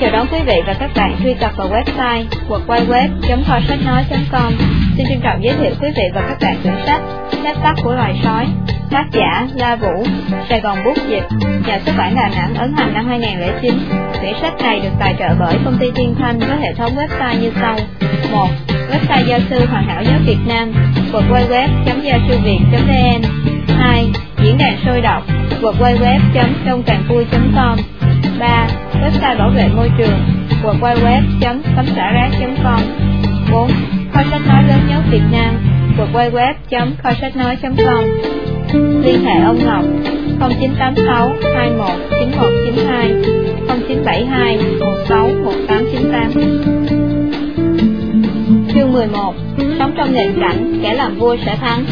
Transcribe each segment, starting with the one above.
chào đón quý vị và các bạn truy cập vào website www.kho sách nói.com. Xin trân trọng giới thiệu quý vị và các bạn quyển sách Phép tắc của loài sói, tác giả La Vũ, Sài Gòn Bút Dịch, nhà xuất bản Đà Nẵng ấn hành năm 2009. Quyển sách này được tài trợ bởi công ty Thiên Thanh với hệ thống website như sau: 1. Website gia sư hoàn hảo nhất Việt Nam, www.gia-sư-việt.vn 2. Diễn đàn sôi động, www.trongcànvui.com 3. Website bảo vệ môi trường www.tấm.com 4. Kho sách nói lớn nhất Việt Nam www.kho sách nói.com Liên hệ ông Ngọc 0986 21 9192 0972 16 1898 Chương 11 Sống trong nền cảnh, kẻ làm vua sẽ thắng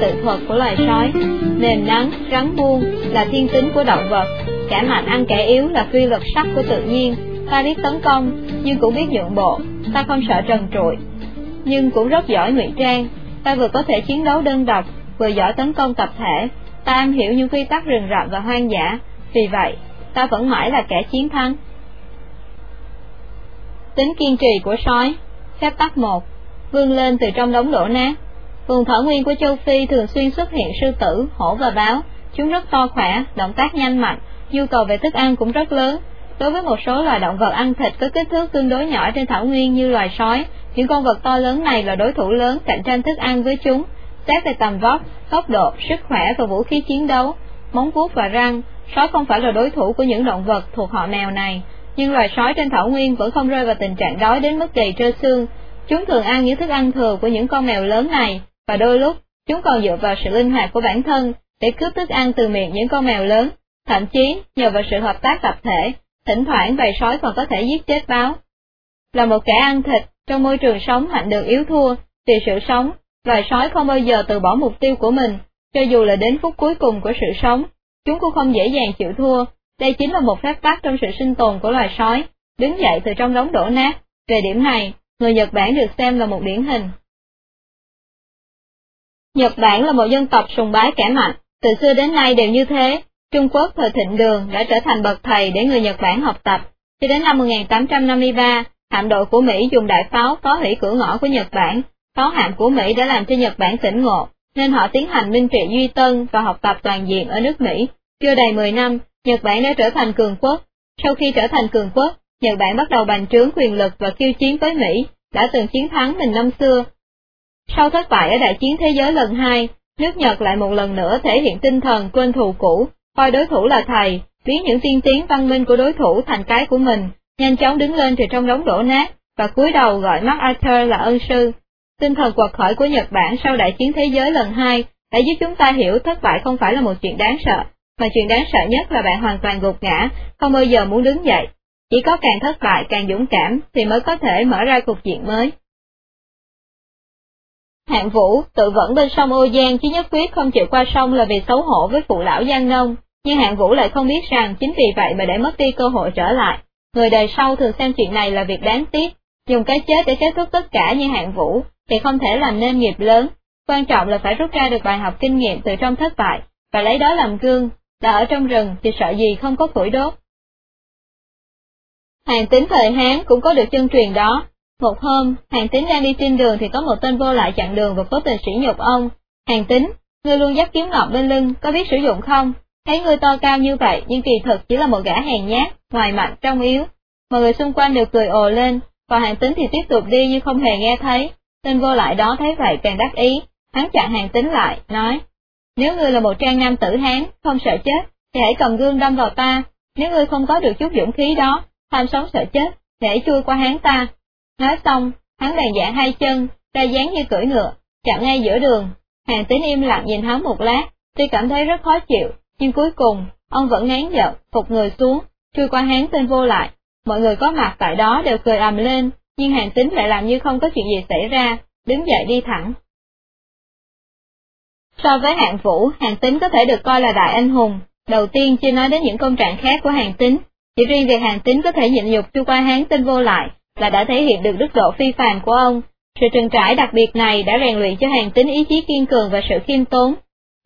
Tự thuật của loài sói Nền nắng, rắn buông là thiên tính của động vật Kẻ mạnh ăn kẻ yếu là quy luật sắc của tự nhiên. Ta biết tấn công, nhưng cũng biết nhượng bộ. Ta không sợ trần trụi Nhưng cũng rất giỏi ngụy trang. Ta vừa có thể chiến đấu đơn độc Vừa giỏi tấn công tập thể. Ta am hiểu những quy tắc rừng rậm và hoang dã. Vì vậy, ta vẫn mãi là kẻ chiến thắng. Tính kiên trì của sói. Phép tắc 1 Vươn lên từ trong đống đổ nát. Vùng thảo nguyên của châu Phi thường xuyên xuất hiện sư tử, hổ và báo. Chúng rất to khỏe, động tác nhanh mạnh nhu cầu về thức ăn cũng rất lớn. Đối với một số loài động vật ăn thịt có kích thước tương đối nhỏ trên thảo nguyên như loài sói, những con vật to lớn này là đối thủ lớn cạnh tranh thức ăn với chúng. Xét về tầm vóc, tốc độ, sức khỏe và vũ khí chiến đấu, móng vuốt và răng, sói không phải là đối thủ của những động vật thuộc họ mèo này, nhưng loài sói trên thảo nguyên vẫn không rơi vào tình trạng đói đến mức gầy trơ xương. Chúng thường ăn những thức ăn thừa của những con mèo lớn này, và đôi lúc, chúng còn dựa vào sự linh hoạt của bản thân để cướp thức ăn từ miệng những con mèo lớn. Thậm chí, nhờ vào sự hợp tác tập thể, thỉnh thoảng bầy sói còn có thể giết chết báo. Là một kẻ ăn thịt, trong môi trường sống mạnh được yếu thua, vì sự sống, loài sói không bao giờ từ bỏ mục tiêu của mình, cho dù là đến phút cuối cùng của sự sống, chúng cũng không dễ dàng chịu thua. Đây chính là một phép tắc trong sự sinh tồn của loài sói, đứng dậy từ trong đống đổ nát. Về điểm này, người Nhật Bản được xem là một điển hình. Nhật Bản là một dân tộc sùng bái kẻ mạnh, từ xưa đến nay đều như thế, Trung Quốc thời thịnh đường đã trở thành bậc thầy để người Nhật Bản học tập. Cho đến năm 1853, hạm đội của Mỹ dùng đại pháo phá hủy cửa ngõ của Nhật Bản. Pháo hạm của Mỹ đã làm cho Nhật Bản tỉnh ngộ, nên họ tiến hành minh trị duy tân và học tập toàn diện ở nước Mỹ. Chưa đầy 10 năm, Nhật Bản đã trở thành cường quốc. Sau khi trở thành cường quốc, Nhật Bản bắt đầu bành trướng quyền lực và khiêu chiến với Mỹ, đã từng chiến thắng mình năm xưa. Sau thất bại ở Đại chiến Thế giới lần hai, nước Nhật lại một lần nữa thể hiện tinh thần quên thù cũ, coi đối thủ là thầy, biến những tiên tiến văn minh của đối thủ thành cái của mình, nhanh chóng đứng lên từ trong đống đổ nát, và cúi đầu gọi MacArthur là ân sư. Tinh thần quật khởi của Nhật Bản sau đại chiến thế giới lần hai đã giúp chúng ta hiểu thất bại không phải là một chuyện đáng sợ, mà chuyện đáng sợ nhất là bạn hoàn toàn gục ngã, không bao giờ muốn đứng dậy. Chỉ có càng thất bại càng dũng cảm thì mới có thể mở ra cuộc diện mới. Hạng Vũ tự vẫn bên sông Ô Giang chứ nhất quyết không chịu qua sông là vì xấu hổ với phụ lão Giang Nông, nhưng Hạng Vũ lại không biết rằng chính vì vậy mà để mất đi cơ hội trở lại. Người đời sau thường xem chuyện này là việc đáng tiếc, dùng cái chết để kết thúc tất cả như Hạng Vũ thì không thể làm nên nghiệp lớn. Quan trọng là phải rút ra được bài học kinh nghiệm từ trong thất bại, và lấy đó làm gương, đã ở trong rừng thì sợ gì không có củi đốt. Hàng tính thời Hán cũng có được chân truyền đó, một hôm, hàng tính đang đi trên đường thì có một tên vô lại chặn đường và cố tình sỉ nhục ông. Hàng tính, ngươi luôn dắt kiếm ngọc bên lưng, có biết sử dụng không? Thấy người to cao như vậy nhưng kỳ thực chỉ là một gã hèn nhát, ngoài mạnh trong yếu. Mọi người xung quanh đều cười ồ lên, còn hàng tính thì tiếp tục đi như không hề nghe thấy. Tên vô lại đó thấy vậy càng đắc ý, hắn chặn hàng tính lại, nói, nếu ngươi là một trang nam tử hán, không sợ chết, thì hãy cầm gương đâm vào ta, nếu ngươi không có được chút dũng khí đó, tham sống sợ chết, thì hãy chui qua hán ta, Nói xong, hắn đàn giả hai chân, ra dáng như cưỡi ngựa, chặn ngay giữa đường. Hàng tín im lặng nhìn hắn một lát, tuy cảm thấy rất khó chịu, nhưng cuối cùng, ông vẫn ngán giận, phục người xuống, chui qua hán tên vô lại. Mọi người có mặt tại đó đều cười ầm lên, nhưng hàng tính lại làm như không có chuyện gì xảy ra, đứng dậy đi thẳng. So với hạng vũ, hàng tính có thể được coi là đại anh hùng. Đầu tiên chưa nói đến những công trạng khác của hàng tính, chỉ riêng việc hàng tính có thể nhịn nhục chui qua hán tên vô lại, là đã thể hiện được đức độ phi phàm của ông. Sự trừng trải đặc biệt này đã rèn luyện cho hàng tính ý chí kiên cường và sự khiêm tốn.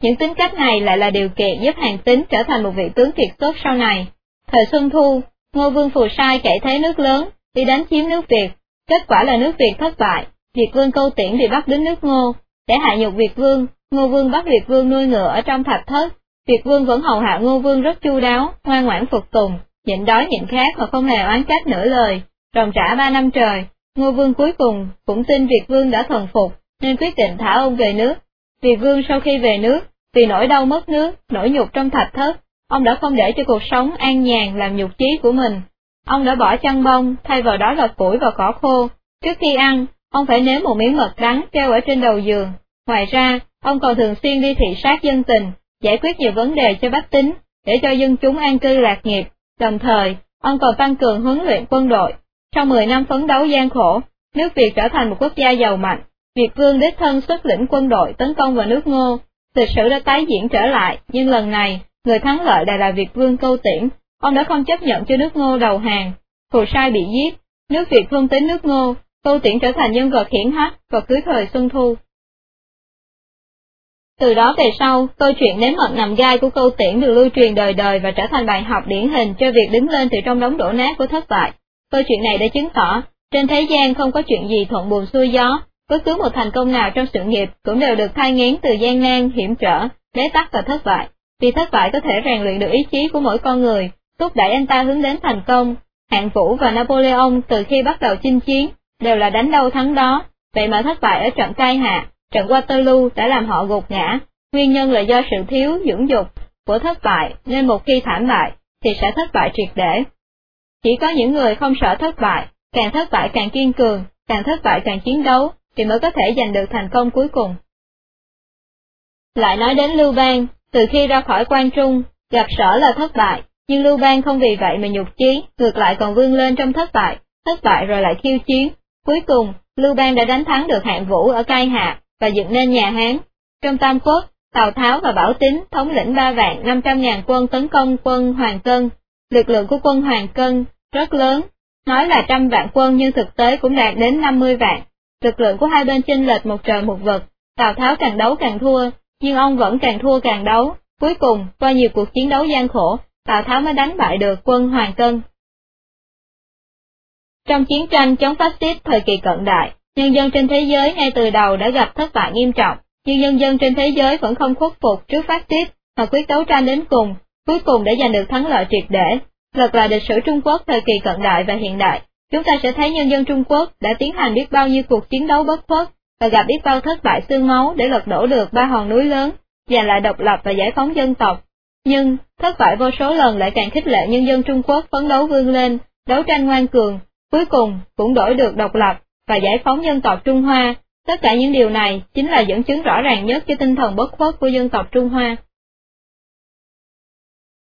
Những tính cách này lại là điều kiện giúp hàng tính trở thành một vị tướng kiệt xuất sau này. Thời Xuân Thu, Ngô Vương Phù Sai cậy thế nước lớn, đi đánh chiếm nước Việt, kết quả là nước Việt thất bại, Việt Vương Câu Tiễn bị bắt đến nước Ngô, để hạ nhục Việt Vương, Ngô Vương bắt Việt Vương nuôi ngựa ở trong thạch thất, Việt Vương vẫn hầu hạ Ngô Vương rất chu đáo, ngoan ngoãn phục tùng, nhịn đói nhịn khát mà không hề oán trách nửa lời, ròng trả ba năm trời, Ngô Vương cuối cùng cũng tin Việt Vương đã thần phục, nên quyết định thả ông về nước. Việt Vương sau khi về nước, vì nỗi đau mất nước, nỗi nhục trong thạch thất, ông đã không để cho cuộc sống an nhàn làm nhục chí của mình. Ông đã bỏ chăn bông, thay vào đó là củi và cỏ khô. Trước khi ăn, ông phải nếm một miếng mật đắng treo ở trên đầu giường. Ngoài ra, ông còn thường xuyên đi thị sát dân tình, giải quyết nhiều vấn đề cho bách tính, để cho dân chúng an cư lạc nghiệp. Đồng thời, ông còn tăng cường huấn luyện quân đội. Trong 10 năm phấn đấu gian khổ, nước Việt trở thành một quốc gia giàu mạnh. Việt vương đích thân xuất lĩnh quân đội tấn công vào nước Ngô. Lịch sử đã tái diễn trở lại, nhưng lần này, người thắng lợi lại là Việt vương câu tiễn. Ông đã không chấp nhận cho nước Ngô đầu hàng. Phù sai bị giết, nước Việt vương tới nước Ngô, câu tiễn trở thành nhân vật hiển hách và cưới thời Xuân Thu. Từ đó về sau, câu chuyện nếm mật nằm gai của câu tiễn được lưu truyền đời đời và trở thành bài học điển hình cho việc đứng lên từ trong đống đổ nát của thất bại. Câu chuyện này đã chứng tỏ, trên thế gian không có chuyện gì thuận buồm xuôi gió, bất cứ một thành công nào trong sự nghiệp cũng đều được thai ngén từ gian nan, hiểm trở, bế tắc và thất bại. Vì thất bại có thể rèn luyện được ý chí của mỗi con người, thúc đẩy anh ta hướng đến thành công. Hạng Vũ và Napoleon từ khi bắt đầu chinh chiến, đều là đánh đâu thắng đó, vậy mà thất bại ở trận Cai Hạ, trận Waterloo đã làm họ gục ngã, nguyên nhân là do sự thiếu dưỡng dục của thất bại, nên một khi thảm bại, thì sẽ thất bại triệt để. Chỉ có những người không sợ thất bại, càng thất bại càng kiên cường, càng thất bại càng chiến đấu, thì mới có thể giành được thành công cuối cùng. Lại nói đến Lưu Bang, từ khi ra khỏi quan trung, gặp sở là thất bại, nhưng Lưu Bang không vì vậy mà nhục chí, ngược lại còn vươn lên trong thất bại, thất bại rồi lại khiêu chiến. Cuối cùng, Lưu Bang đã đánh thắng được hạng vũ ở Cai Hạ và dựng nên nhà Hán. Trong Tam Quốc, Tào Tháo và Bảo Tín thống lĩnh ba vạn năm trăm ngàn quân tấn công quân Hoàng Cân. Lực lượng của quân Hoàng Cân rất lớn, nói là trăm vạn quân nhưng thực tế cũng đạt đến 50 vạn. Lực lượng của hai bên chênh lệch một trời một vực, Tào Tháo càng đấu càng thua, nhưng ông vẫn càng thua càng đấu. Cuối cùng, qua nhiều cuộc chiến đấu gian khổ, Tào Tháo mới đánh bại được quân Hoàng Cân. Trong chiến tranh chống phát xít thời kỳ cận đại, nhân dân trên thế giới ngay từ đầu đã gặp thất bại nghiêm trọng, nhưng nhân dân trên thế giới vẫn không khuất phục trước phát xít mà quyết đấu tranh đến cùng, cuối cùng để giành được thắng lợi triệt để. thật là lịch sử Trung Quốc thời kỳ cận đại và hiện đại, chúng ta sẽ thấy nhân dân Trung Quốc đã tiến hành biết bao nhiêu cuộc chiến đấu bất khuất và gặp biết bao thất bại xương máu để lật đổ được ba hòn núi lớn, giành lại độc lập và giải phóng dân tộc. Nhưng, thất bại vô số lần lại càng khích lệ nhân dân Trung Quốc phấn đấu vươn lên, đấu tranh ngoan cường, cuối cùng cũng đổi được độc lập và giải phóng dân tộc Trung Hoa. Tất cả những điều này chính là dẫn chứng rõ ràng nhất cho tinh thần bất khuất của dân tộc Trung Hoa.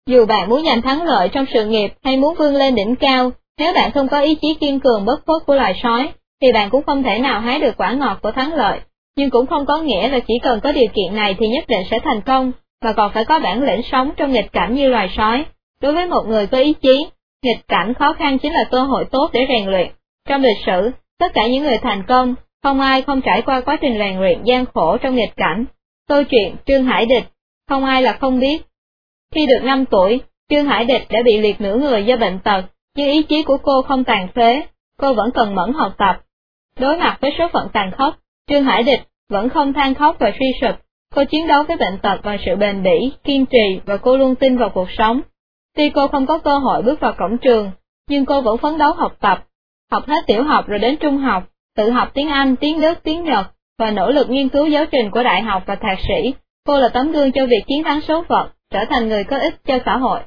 Dù bạn muốn giành thắng lợi trong sự nghiệp hay muốn vươn lên đỉnh cao, nếu bạn không có ý chí kiên cường bất khuất của loài sói, thì bạn cũng không thể nào hái được quả ngọt của thắng lợi, nhưng cũng không có nghĩa là chỉ cần có điều kiện này thì nhất định sẽ thành công, mà còn phải có bản lĩnh sống trong nghịch cảnh như loài sói. Đối với một người có ý chí, nghịch cảnh khó khăn chính là cơ hội tốt để rèn luyện. Trong lịch sử, tất cả những người thành công, không ai không trải qua quá trình rèn luyện gian khổ trong nghịch cảnh. Câu chuyện Trương Hải Địch, không ai là không biết. Khi được 5 tuổi, Trương Hải Địch đã bị liệt nửa người do bệnh tật, nhưng ý chí của cô không tàn phế, cô vẫn cần mẫn học tập. Đối mặt với số phận tàn khốc, Trương Hải Địch vẫn không than khóc và suy sụp, cô chiến đấu với bệnh tật và sự bền bỉ, kiên trì và cô luôn tin vào cuộc sống. Tuy cô không có cơ hội bước vào cổng trường, nhưng cô vẫn phấn đấu học tập, học hết tiểu học rồi đến trung học, tự học tiếng Anh, tiếng Đức, tiếng Nhật và nỗ lực nghiên cứu giáo trình của đại học và thạc sĩ. Cô là tấm gương cho việc chiến thắng số phận, trở thành người có ích cho xã hội.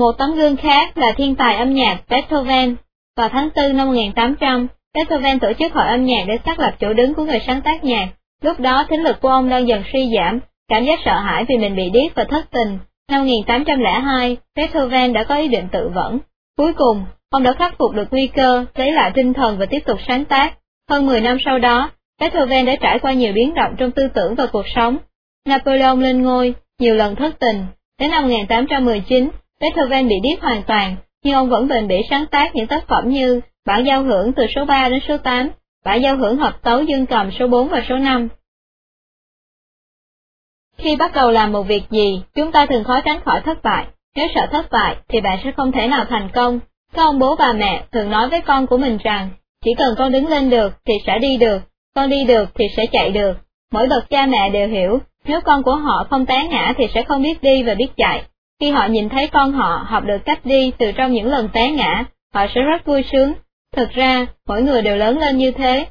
Một tấm gương khác là thiên tài âm nhạc Beethoven. Vào tháng 4 năm 1800, Beethoven tổ chức hội âm nhạc để xác lập chỗ đứng của người sáng tác nhạc. Lúc đó thính lực của ông đang dần suy giảm, cảm giác sợ hãi vì mình bị điếc và thất tình. Năm 1802, Beethoven đã có ý định tự vẫn. Cuối cùng, ông đã khắc phục được nguy cơ, lấy lại tinh thần và tiếp tục sáng tác. Hơn 10 năm sau đó, Beethoven đã trải qua nhiều biến động trong tư tưởng và cuộc sống. Napoleon lên ngôi, nhiều lần thất tình. Đến năm 1819, Beethoven bị điếc hoàn toàn, nhưng ông vẫn bền bỉ sáng tác những tác phẩm như bản giao hưởng từ số 3 đến số 8, bản giao hưởng hợp tấu dương cầm số 4 và số 5. Khi bắt đầu làm một việc gì, chúng ta thường khó tránh khỏi thất bại. Nếu sợ thất bại thì bạn sẽ không thể nào thành công. Các ông bố bà mẹ thường nói với con của mình rằng, chỉ cần con đứng lên được thì sẽ đi được, con đi được thì sẽ chạy được. Mỗi bậc cha mẹ đều hiểu, nếu con của họ không té ngã thì sẽ không biết đi và biết chạy. Khi họ nhìn thấy con họ học được cách đi từ trong những lần té ngã, họ sẽ rất vui sướng. Thực ra, mỗi người đều lớn lên như thế.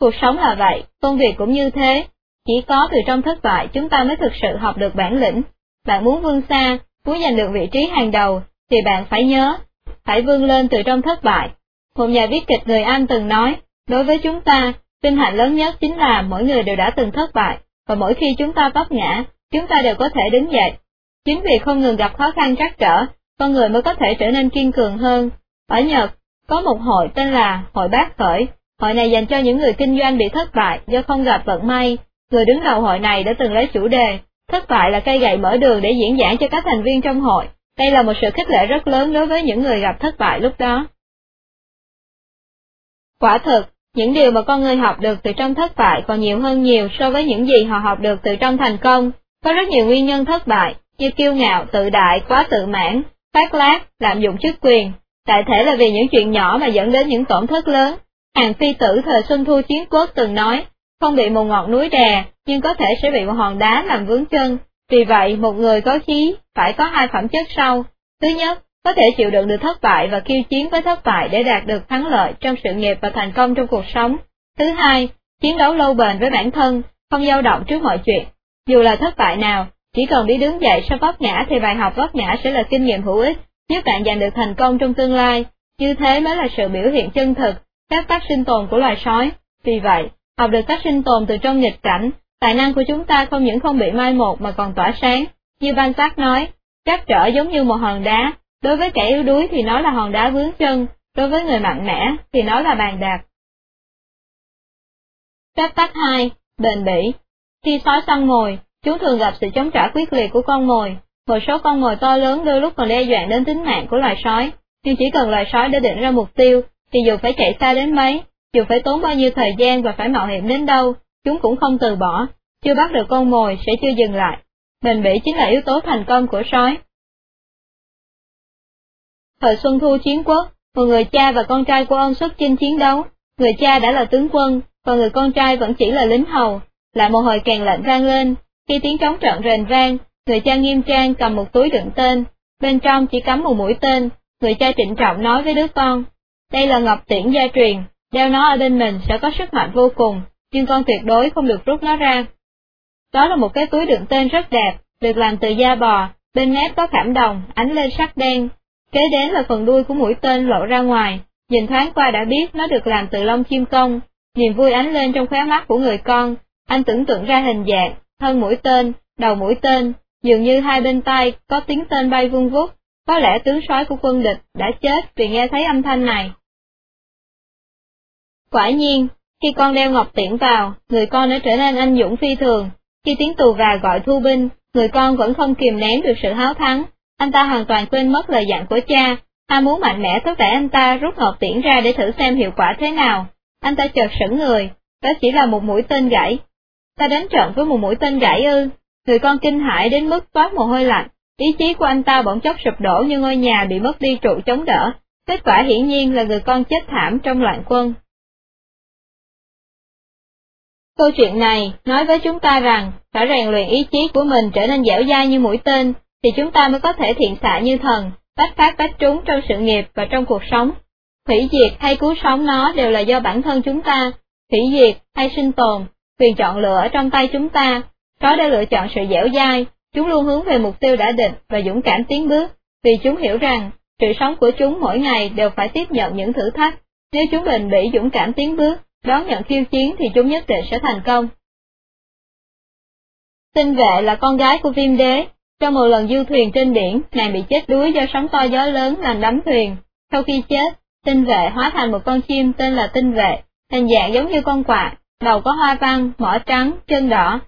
Cuộc sống là vậy, công việc cũng như thế. Chỉ có từ trong thất bại chúng ta mới thực sự học được bản lĩnh. Bạn muốn vươn xa, muốn giành được vị trí hàng đầu, thì bạn phải nhớ, phải vươn lên từ trong thất bại. Một nhà viết kịch người Anh từng nói, đối với chúng ta, vinh hạnh lớn nhất chính là mỗi người đều đã từng thất bại, và mỗi khi chúng ta vấp ngã, chúng ta đều có thể đứng dậy. Chính vì không ngừng gặp khó khăn trắc trở, con người mới có thể trở nên kiên cường hơn. Ở Nhật, có một hội tên là Hội Bác Khởi, hội này dành cho những người kinh doanh bị thất bại do không gặp vận may. Người đứng đầu hội này đã từng lấy chủ đề, thất bại là cây gậy mở đường để diễn giảng cho các thành viên trong hội. Đây là một sự khích lệ rất lớn đối với những người gặp thất bại lúc đó. Quả thực, những điều mà con người học được từ trong thất bại còn nhiều hơn nhiều so với những gì họ học được từ trong thành công. Có rất nhiều nguyên nhân thất bại, như kiêu ngạo, tự đại, quá tự mãn, phát lát, lạm dụng chức quyền. Đại thể là vì những chuyện nhỏ mà dẫn đến những tổn thất lớn. Hàng phi tử thời Xuân Thu Chiến Quốc từng nói, không bị một ngọn núi đè, nhưng có thể sẽ bị một hòn đá làm vướng chân. Vì vậy, một người có khí phải có hai phẩm chất sau. Thứ nhất, có thể chịu đựng được thất bại và kiêu chiến với thất bại để đạt được thắng lợi trong sự nghiệp và thành công trong cuộc sống. Thứ hai, chiến đấu lâu bền với bản thân, không dao động trước mọi chuyện. Dù là thất bại nào, chỉ cần biết đứng dậy sau vấp ngã thì bài học vấp ngã sẽ là kinh nghiệm hữu ích, giúp bạn giành được thành công trong tương lai. Như thế mới là sự biểu hiện chân thực, các tác sinh tồn của loài sói. Vì vậy, học được cách sinh tồn từ trong nghịch cảnh, tài năng của chúng ta không những không bị mai một mà còn tỏa sáng. Như Ban Sát nói, chắc trở giống như một hòn đá, Đối với kẻ yếu đuối thì nó là hòn đá vướng chân, đối với người mạnh mẽ thì nó là bàn đạp. Phép tắc 2. Bền bỉ Khi sói săn mồi, chúng thường gặp sự chống trả quyết liệt của con mồi. Một số con mồi to lớn đôi lúc còn đe dọa đến tính mạng của loài sói, nhưng chỉ cần loài sói đã định ra mục tiêu, thì dù phải chạy xa đến mấy, dù phải tốn bao nhiêu thời gian và phải mạo hiểm đến đâu, chúng cũng không từ bỏ, chưa bắt được con mồi sẽ chưa dừng lại. Bền bỉ chính là yếu tố thành công của sói. Thời Xuân Thu chiến quốc, một người cha và con trai của ông xuất chinh chiến đấu, người cha đã là tướng quân, còn người con trai vẫn chỉ là lính hầu, lại một hồi kèn lạnh vang lên, khi tiếng trống trận rền vang, người cha nghiêm trang cầm một túi đựng tên, bên trong chỉ cắm một mũi tên, người cha trịnh trọng nói với đứa con, đây là ngọc tiễn gia truyền, đeo nó ở bên mình sẽ có sức mạnh vô cùng, nhưng con tuyệt đối không được rút nó ra. Đó là một cái túi đựng tên rất đẹp, được làm từ da bò, bên mép có khảm đồng, ánh lên sắc đen, Kế đến là phần đuôi của mũi tên lộ ra ngoài, nhìn thoáng qua đã biết nó được làm từ lông chim công, niềm vui ánh lên trong khóe mắt của người con, anh tưởng tượng ra hình dạng, thân mũi tên, đầu mũi tên, dường như hai bên tay có tiếng tên bay vung vút, có lẽ tướng sói của quân địch đã chết vì nghe thấy âm thanh này. Quả nhiên, khi con đeo ngọc tiễn vào, người con đã trở nên anh dũng phi thường, khi tiếng tù và gọi thu binh, người con vẫn không kiềm nén được sự háo thắng, anh ta hoàn toàn quên mất lời dặn của cha, ta muốn mạnh mẽ thúc đẩy anh ta rút ngọc tiễn ra để thử xem hiệu quả thế nào. Anh ta chợt sững người, đó chỉ là một mũi tên gãy. Ta đánh trận với một mũi tên gãy ư, người con kinh hãi đến mức toát mồ hôi lạnh, ý chí của anh ta bỗng chốc sụp đổ như ngôi nhà bị mất đi trụ chống đỡ, kết quả hiển nhiên là người con chết thảm trong loạn quân. Câu chuyện này nói với chúng ta rằng, phải rèn luyện ý chí của mình trở nên dẻo dai như mũi tên, thì chúng ta mới có thể thiện xạ như thần, bách phát bách trúng trong sự nghiệp và trong cuộc sống. Hủy diệt hay cứu sống nó đều là do bản thân chúng ta, hủy diệt hay sinh tồn, quyền chọn lựa ở trong tay chúng ta, có đã lựa chọn sự dẻo dai, chúng luôn hướng về mục tiêu đã định và dũng cảm tiến bước, vì chúng hiểu rằng, sự sống của chúng mỗi ngày đều phải tiếp nhận những thử thách, nếu chúng bền bỉ dũng cảm tiến bước, đón nhận khiêu chiến thì chúng nhất định sẽ thành công. Tinh vệ là con gái của viêm đế, trong một lần du thuyền trên biển, nàng bị chết đuối do sóng to gió lớn làm đắm thuyền. Sau khi chết, tinh vệ hóa thành một con chim tên là tinh vệ, hình dạng giống như con quạ, đầu có hoa văn, mỏ trắng, chân đỏ.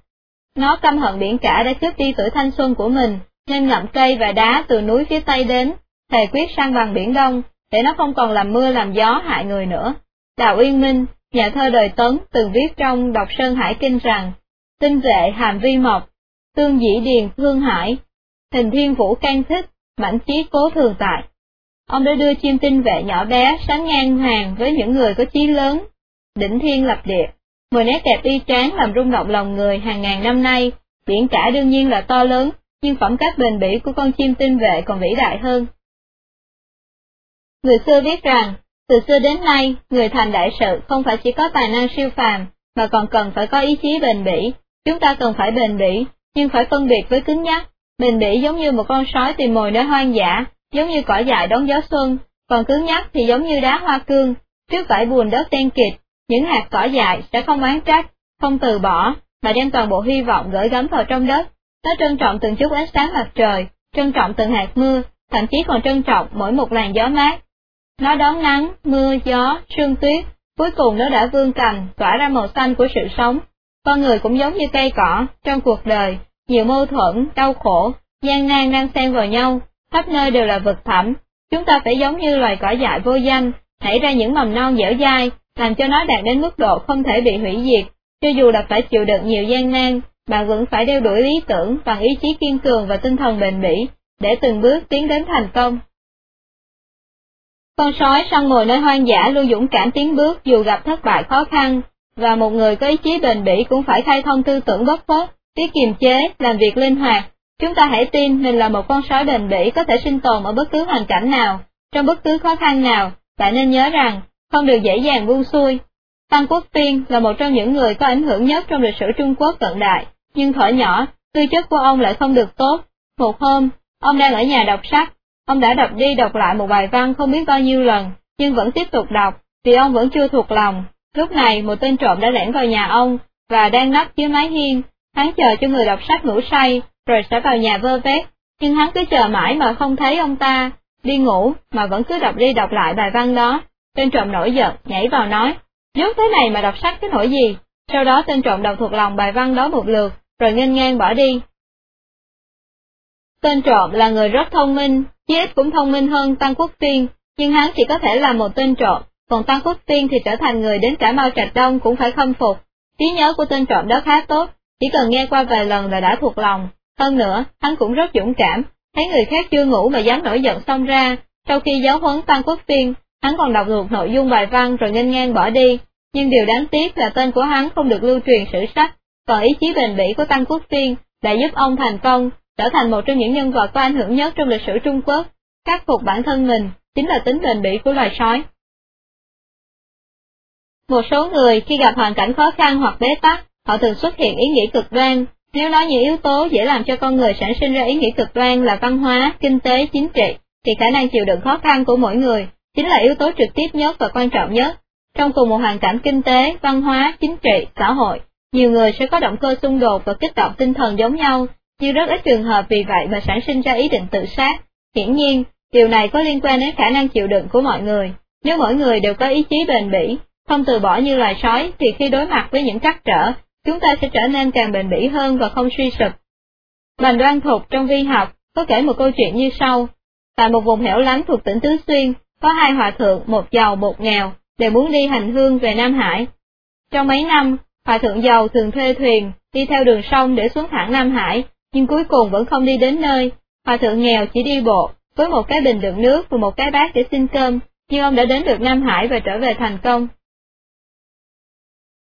Nó căm hận biển cả đã cướp đi tuổi thanh xuân của mình, nên ngậm cây và đá từ núi phía tây đến, thề quyết sang bằng biển đông, để nó không còn làm mưa làm gió hại người nữa. Đào Uyên Minh, nhà thơ đời Tấn từng viết trong Độc Sơn Hải Kinh rằng, tinh vệ hàm vi mộc, tương dĩ điền thương hải, hình thiên vũ can thích, mảnh chí cố thường tại. Ông đã đưa chim tinh vệ nhỏ bé sánh ngang hàng với những người có chí lớn, đỉnh thiên lập địa. Mười nét đẹp y tráng làm rung động lòng người hàng ngàn năm nay, biển cả đương nhiên là to lớn, nhưng phẩm cách bền bỉ của con chim tinh vệ còn vĩ đại hơn. Người xưa viết rằng, từ xưa đến nay, người thành đại sự không phải chỉ có tài năng siêu phàm, mà còn cần phải có ý chí bền bỉ. Chúng ta cần phải bền bỉ, nhưng phải phân biệt với cứng nhắc. Bền bỉ giống như một con sói tìm mồi nơi hoang dã, giống như cỏ dại đón gió xuân, còn cứng nhắc thì giống như đá hoa cương, trước vải buồn đất đen kịt, những hạt cỏ dại sẽ không oán trách, không từ bỏ, mà đem toàn bộ hy vọng gửi gắm vào trong đất. Nó trân trọng từng chút ánh sáng mặt trời, trân trọng từng hạt mưa, thậm chí còn trân trọng mỗi một làn gió mát. Nó đón nắng, mưa, gió, sương tuyết, cuối cùng nó đã vươn cành, tỏa ra màu xanh của sự sống. Con người cũng giống như cây cỏ, trong cuộc đời, nhiều mâu thuẫn, đau khổ, gian nan đang xen vào nhau, khắp nơi đều là vực thẳm. Chúng ta phải giống như loài cỏ dại vô danh, nảy ra những mầm non dẻo dai, làm cho nó đạt đến mức độ không thể bị hủy diệt, cho dù là phải chịu đựng nhiều gian nan, bạn vẫn phải đeo đuổi lý tưởng bằng ý chí kiên cường và tinh thần bền bỉ, để từng bước tiến đến thành công. Con sói săn mồi nơi hoang dã luôn dũng cảm tiến bước dù gặp thất bại khó khăn, và một người có ý chí bền bỉ cũng phải khai thông tư tưởng bất phốt, biết kiềm chế, làm việc linh hoạt. Chúng ta hãy tin mình là một con sói bền bỉ có thể sinh tồn ở bất cứ hoàn cảnh nào, trong bất cứ khó khăn nào, bạn nên nhớ rằng, không được dễ dàng buông xuôi. Tăng Quốc Tiên là một trong những người có ảnh hưởng nhất trong lịch sử Trung Quốc cận đại, nhưng thở nhỏ, tư chất của ông lại không được tốt. Một hôm, ông đang ở nhà đọc sách, ông đã đọc đi đọc lại một bài văn không biết bao nhiêu lần, nhưng vẫn tiếp tục đọc, vì ông vẫn chưa thuộc lòng. Lúc này một tên trộm đã lẻn vào nhà ông, và đang nấp dưới mái hiên, hắn chờ cho người đọc sách ngủ say, rồi sẽ vào nhà vơ vét, nhưng hắn cứ chờ mãi mà không thấy ông ta, đi ngủ mà vẫn cứ đọc đi đọc lại bài văn đó. Tên trộm nổi giận, nhảy vào nói, nhốt thế này mà đọc sách cái nỗi gì? Sau đó tên trộm đọc thuộc lòng bài văn đó một lượt, rồi nghênh ngang bỏ đi. Tên trộm là người rất thông minh, chí ít cũng thông minh hơn Tăng Quốc Tiên, nhưng hắn chỉ có thể là một tên trộm, còn Tăng Quốc Tiên thì trở thành người đến cả Mao Trạch Đông cũng phải khâm phục. Trí nhớ của tên trộm đó khá tốt, chỉ cần nghe qua vài lần là đã thuộc lòng. Hơn nữa, hắn cũng rất dũng cảm, thấy người khác chưa ngủ mà dám nổi giận xông ra, sau khi giáo huấn Tăng Quốc Tiên, hắn còn đọc được nội dung bài văn rồi nghênh ngang bỏ đi, nhưng điều đáng tiếc là tên của hắn không được lưu truyền sử sách, còn ý chí bền bỉ của Tăng Quốc Tiên đã giúp ông thành công, trở thành một trong những nhân vật có ảnh hưởng nhất trong lịch sử Trung Quốc, khắc phục bản thân mình, chính là tính bền bỉ của loài sói. Một số người khi gặp hoàn cảnh khó khăn hoặc bế tắc, họ thường xuất hiện ý nghĩ cực đoan. Nếu nói những yếu tố dễ làm cho con người sản sinh ra ý nghĩ cực đoan là văn hóa, kinh tế, chính trị, thì khả năng chịu đựng khó khăn của mỗi người chính là yếu tố trực tiếp nhất và quan trọng nhất. Trong cùng một hoàn cảnh kinh tế, văn hóa, chính trị, xã hội, nhiều người sẽ có động cơ xung đột và kích động tinh thần giống nhau, nhưng rất ít trường hợp vì vậy mà sản sinh ra ý định tự sát. Hiển nhiên, điều này có liên quan đến khả năng chịu đựng của mọi người. Nếu mỗi người đều có ý chí bền bỉ, không từ bỏ như loài sói, thì khi đối mặt với những trắc trở, chúng ta sẽ trở nên càng bền bỉ hơn và không suy sụp. Bành đoan thục trong vi học có kể một câu chuyện như sau. Tại một vùng hẻo lánh thuộc tỉnh Tứ Xuyên, có hai hòa thượng, một giàu một nghèo, đều muốn đi hành hương về Nam Hải. Trong mấy năm, hòa thượng giàu thường thuê thuyền, đi theo đường sông để xuống thẳng Nam Hải, nhưng cuối cùng vẫn không đi đến nơi. Hòa thượng nghèo chỉ đi bộ, với một cái bình đựng nước và một cái bát để xin cơm, nhưng ông đã đến được Nam Hải và trở về thành công.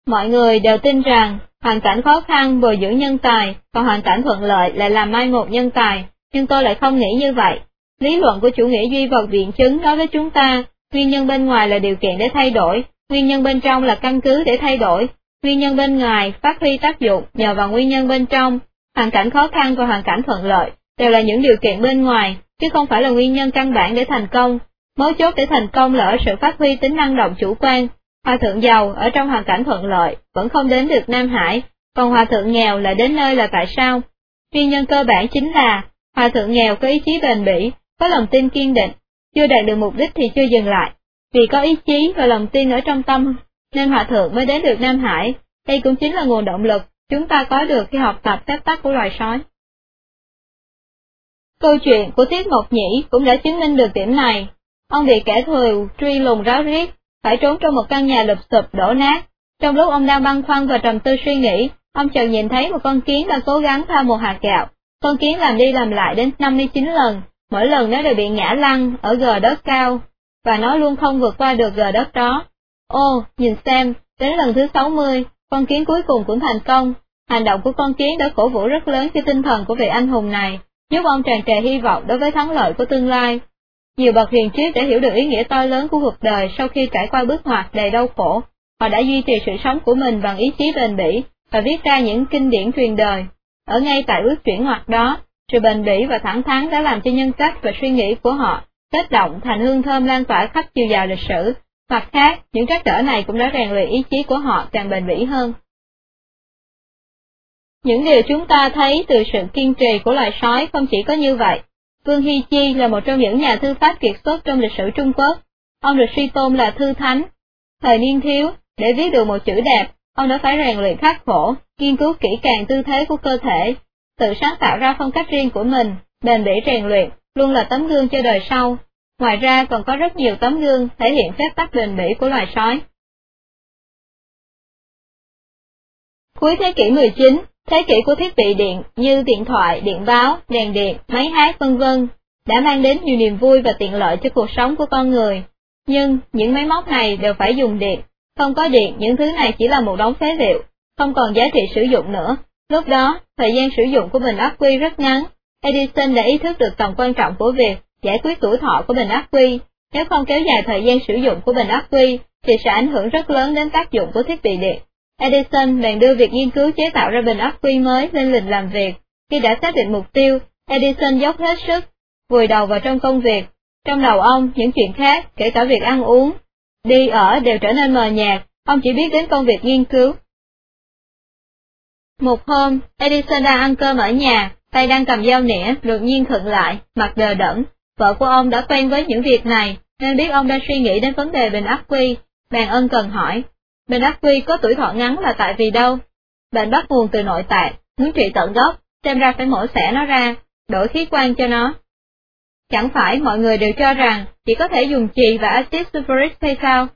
Mọi người đều tin rằng, hoàn cảnh khó khăn bồi dưỡng nhân tài, còn hoàn cảnh thuận lợi lại làm mai một nhân tài, nhưng tôi lại không nghĩ như vậy. Lý luận của chủ nghĩa duy vật biện chứng nói với chúng ta, nguyên nhân bên ngoài là điều kiện để thay đổi, nguyên nhân bên trong là căn cứ để thay đổi, nguyên nhân bên ngoài phát huy tác dụng nhờ vào nguyên nhân bên trong, hoàn cảnh khó khăn và hoàn cảnh thuận lợi đều là những điều kiện bên ngoài, chứ không phải là nguyên nhân căn bản để thành công. Mấu chốt để thành công là ở sự phát huy tính năng động chủ quan. Hòa thượng giàu ở trong hoàn cảnh thuận lợi vẫn không đến được Nam Hải, còn hòa thượng nghèo lại đến nơi là tại sao? Nguyên nhân cơ bản chính là hòa thượng nghèo có ý chí bền bỉ, có lòng tin kiên định, chưa đạt được mục đích thì chưa dừng lại. Vì có ý chí và lòng tin ở trong tâm, nên Hòa Thượng mới đến được Nam Hải, đây cũng chính là nguồn động lực chúng ta có được khi học tập phép tắc của loài sói. Câu chuyện của Tiết Mộc Nhĩ cũng đã chứng minh được điểm này. Ông bị kẻ thù truy lùng ráo riết, phải trốn trong một căn nhà lụp sụp đổ nát. Trong lúc ông đang băn khoăn và trầm tư suy nghĩ, ông chợt nhìn thấy một con kiến đang cố gắng thao một hạt gạo. Con kiến làm đi làm lại đến 59 lần, mỗi lần nó đều bị ngã lăn ở gờ đất cao, và nó luôn không vượt qua được gờ đất đó. Ô, nhìn xem, đến lần thứ 60, con kiến cuối cùng cũng thành công. Hành động của con kiến đã cổ vũ rất lớn cho tinh thần của vị anh hùng này, giúp ông tràn trề hy vọng đối với thắng lợi của tương lai. Nhiều bậc hiền triết đã hiểu được ý nghĩa to lớn của cuộc đời sau khi trải qua bước ngoặt đầy đau khổ, họ đã duy trì sự sống của mình bằng ý chí bền bỉ và viết ra những kinh điển truyền đời. Ở ngay tại bước chuyển ngoặt đó, sự bền bỉ và thẳng thắn đã làm cho nhân cách và suy nghĩ của họ kết động thành hương thơm lan tỏa khắp chiều dài lịch sử. Mặt khác, những trắc trở này cũng đã rèn luyện ý chí của họ càng bền bỉ hơn. Những điều chúng ta thấy từ sự kiên trì của loài sói không chỉ có như vậy. Vương Hy Chi là một trong những nhà thư pháp kiệt xuất trong lịch sử Trung Quốc. Ông được suy tôn là thư thánh. Thời niên thiếu, để viết được một chữ đẹp, ông đã phải rèn luyện khắc khổ, nghiên cứu kỹ càng tư thế của cơ thể, tự sáng tạo ra phong cách riêng của mình, bền bỉ rèn luyện, luôn là tấm gương cho đời sau. Ngoài ra còn có rất nhiều tấm gương thể hiện phép tắc bền bỉ của loài sói. Cuối thế kỷ 19, thế kỷ của thiết bị điện như điện thoại, điện báo, đèn điện, máy hát vân vân đã mang đến nhiều niềm vui và tiện lợi cho cuộc sống của con người. Nhưng những máy móc này đều phải dùng điện, không có điện những thứ này chỉ là một đống phế liệu, không còn giá trị sử dụng nữa. Lúc đó, thời gian sử dụng của bình ắc quy rất ngắn. Edison đã ý thức được tầm quan trọng của việc giải quyết tuổi thọ của bình ắc quy. Nếu không kéo dài thời gian sử dụng của bình ắc quy, thì sẽ ảnh hưởng rất lớn đến tác dụng của thiết bị điện. Edison bèn đưa việc nghiên cứu chế tạo ra bình ắc quy mới lên lịch làm việc. Khi đã xác định mục tiêu, Edison dốc hết sức, vùi đầu vào trong công việc. Trong đầu ông, những chuyện khác, kể cả việc ăn uống, đi ở đều trở nên mờ nhạt, ông chỉ biết đến công việc nghiên cứu. Một hôm, Edison đang ăn cơm ở nhà, tay đang cầm dao nĩa, đột nhiên khựng lại, mặt đờ đẫn. Vợ của ông đã quen với những việc này, nên biết ông đang suy nghĩ đến vấn đề bình ắc quy, Bàn ân cần hỏi, bình ắc quy có tuổi thọ ngắn là tại vì đâu? Bệnh bắt nguồn từ nội tạng, muốn trị tận gốc, xem ra phải mổ xẻ nó ra, đổi khí quan cho nó. Chẳng phải mọi người đều cho rằng chỉ có thể dùng chì và axit sulfuric hay sao?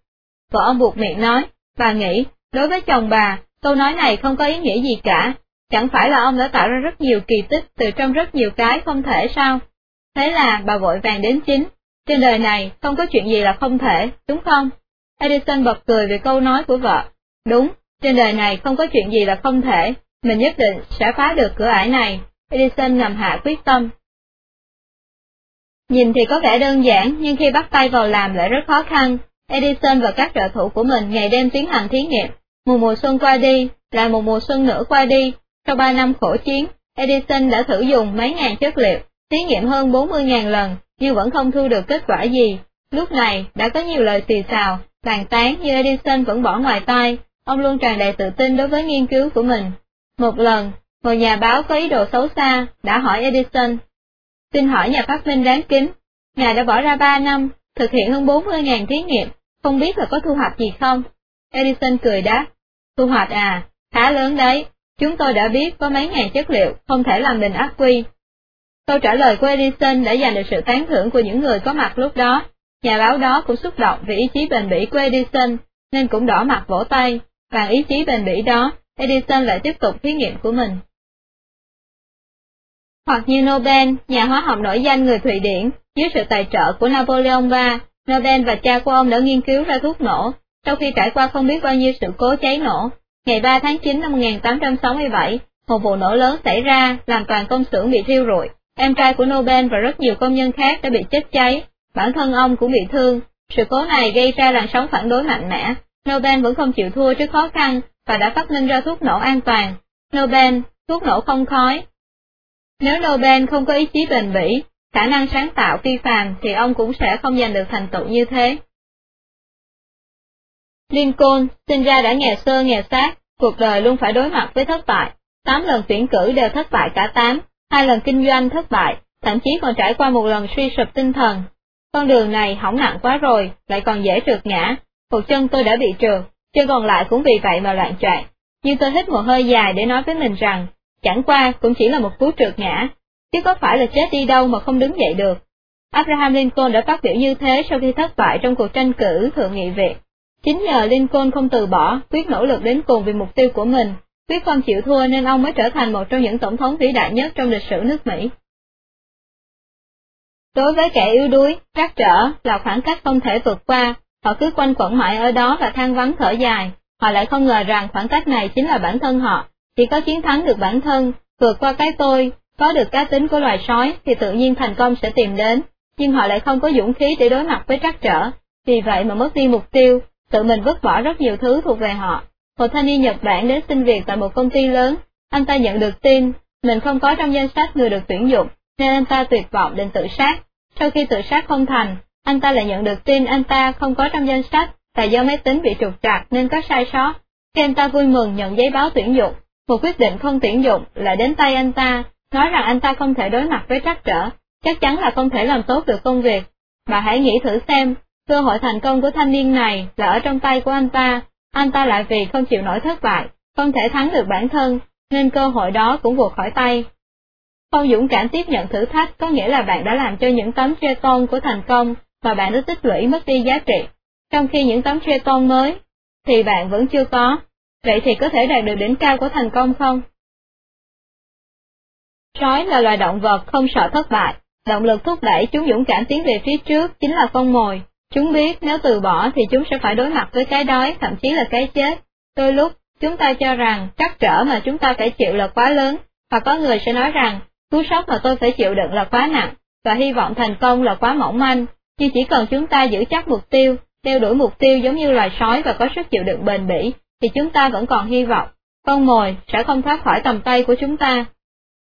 Vợ ông buộc miệng nói, bà nghĩ, đối với chồng bà, câu nói này không có ý nghĩa gì cả, chẳng phải là ông đã tạo ra rất nhiều kỳ tích từ trong rất nhiều cái không thể sao? Thế là bà vội vàng đến chính, trên đời này không có chuyện gì là không thể, đúng không? Edison bật cười về câu nói của vợ. Đúng, trên đời này không có chuyện gì là không thể, mình nhất định sẽ phá được cửa ải này. Edison nằm hạ quyết tâm. Nhìn thì có vẻ đơn giản, nhưng khi bắt tay vào làm lại rất khó khăn. Edison và các trợ thủ của mình ngày đêm tiến hành thí nghiệm. Mùa mùa xuân qua đi, lại một mùa xuân nữa qua đi. Sau ba năm khổ chiến, Edison đã thử dùng mấy ngàn chất liệu, thí nghiệm hơn 40.000 lần, nhưng vẫn không thu được kết quả gì. Lúc này, đã có nhiều lời xì xào, bàn tán như Edison vẫn bỏ ngoài tai, ông luôn tràn đầy tự tin đối với nghiên cứu của mình. Một lần, một nhà báo có ý đồ xấu xa, đã hỏi Edison, Xin hỏi nhà phát minh đáng kính, ngài đã bỏ ra 3 năm, thực hiện hơn 40.000 thí nghiệm, không biết là có thu hoạch gì không? Edison cười đáp, thu hoạch à, khá lớn đấy, chúng tôi đã biết có mấy ngàn chất liệu, không thể làm bình ắc quy. Câu trả lời của Edison đã giành được sự tán thưởng của những người có mặt lúc đó, nhà báo đó cũng xúc động vì ý chí bền bỉ của Edison, nên cũng đỏ mặt vỗ tay, và ý chí bền bỉ đó, Edison lại tiếp tục thí nghiệm của mình. Hoặc như Nobel, nhà hóa học nổi danh người Thụy Điển, dưới sự tài trợ của Napoleon III, Nobel và cha của ông đã nghiên cứu ra thuốc nổ, sau khi trải qua không biết bao nhiêu sự cố cháy nổ. Ngày 3 tháng 9 năm 1867, một vụ nổ lớn xảy ra làm toàn công xưởng bị thiêu rụi. Em trai của Nobel và rất nhiều công nhân khác đã bị chết cháy, bản thân ông cũng bị thương. Sự cố này gây ra làn sóng phản đối mạnh mẽ. Nobel vẫn không chịu thua trước khó khăn và đã phát minh ra thuốc nổ an toàn. Nobel, thuốc nổ không khói, nếu Nobel không có ý chí bền bỉ, khả năng sáng tạo phi phàm thì ông cũng sẽ không giành được thành tựu như thế. Lincoln sinh ra đã nghèo sơ nghèo sát, cuộc đời luôn phải đối mặt với thất bại, tám lần tuyển cử đều thất bại cả tám, hai lần kinh doanh thất bại, thậm chí còn trải qua một lần suy sụp tinh thần. Con đường này hỏng nặng quá rồi, lại còn dễ trượt ngã, một chân tôi đã bị trượt, chân còn lại cũng vì vậy mà loạn trạng. Nhưng tôi hít một hơi dài để nói với mình rằng, chẳng qua cũng chỉ là một cú trượt ngã, chứ có phải là chết đi đâu mà không đứng dậy được. Abraham Lincoln đã phát biểu như thế sau khi thất bại trong cuộc tranh cử thượng nghị viện. Chính nhờ Lincoln không từ bỏ, quyết nỗ lực đến cùng vì mục tiêu của mình, quyết không chịu thua nên ông mới trở thành một trong những tổng thống vĩ đại nhất trong lịch sử nước Mỹ. Đối với kẻ yếu đuối, trắc trở là khoảng cách không thể vượt qua, họ cứ quanh quẩn mãi ở đó và than vắng thở dài, họ lại không ngờ rằng khoảng cách này chính là bản thân họ, chỉ có chiến thắng được bản thân, vượt qua cái tôi, có được cá tính của loài sói thì tự nhiên thành công sẽ tìm đến, nhưng họ lại không có dũng khí để đối mặt với trắc trở, vì vậy mà mất đi mục tiêu, tự mình vứt bỏ rất nhiều thứ thuộc về họ. Một thanh niên Nhật Bản đến xin việc tại một công ty lớn, anh ta nhận được tin, mình không có trong danh sách người được tuyển dụng, nên anh ta tuyệt vọng định tự sát. Sau khi tự sát không thành, anh ta lại nhận được tin anh ta không có trong danh sách, tại do máy tính bị trục trặc nên có sai sót. Khi anh ta vui mừng nhận giấy báo tuyển dụng, một quyết định không tuyển dụng lại đến tay anh ta, nói rằng anh ta không thể đối mặt với trắc trở, chắc chắn là không thể làm tốt được công việc. Bà hãy nghĩ thử xem, cơ hội thành công của thanh niên này là ở trong tay của anh ta, anh ta lại vì không chịu nổi thất bại, không thể thắng được bản thân, nên cơ hội đó cũng vụt khỏi tay. Không dũng cảm tiếp nhận thử thách có nghĩa là bạn đã làm cho những tấm tôn của thành công mà bạn đã tích lũy mất đi giá trị, trong khi những tấm tôn mới thì bạn vẫn chưa có. Vậy thì có thể đạt được đỉnh cao của thành công không? Sói là loài động vật không sợ thất bại, động lực thúc đẩy chúng dũng cảm tiến về phía trước chính là con mồi. Chúng biết nếu từ bỏ thì chúng sẽ phải đối mặt với cái đói, thậm chí là cái chết. Đôi lúc, chúng ta cho rằng trắc trở mà chúng ta phải chịu là quá lớn, và có người sẽ nói rằng cú sốc mà tôi phải chịu đựng là quá nặng, và hy vọng thành công là quá mỏng manh, nhưng chỉ cần chúng ta giữ chắc mục tiêu, theo đuổi mục tiêu giống như loài sói và có sức chịu đựng bền bỉ, thì chúng ta vẫn còn hy vọng, con mồi sẽ không thoát khỏi tầm tay của chúng ta.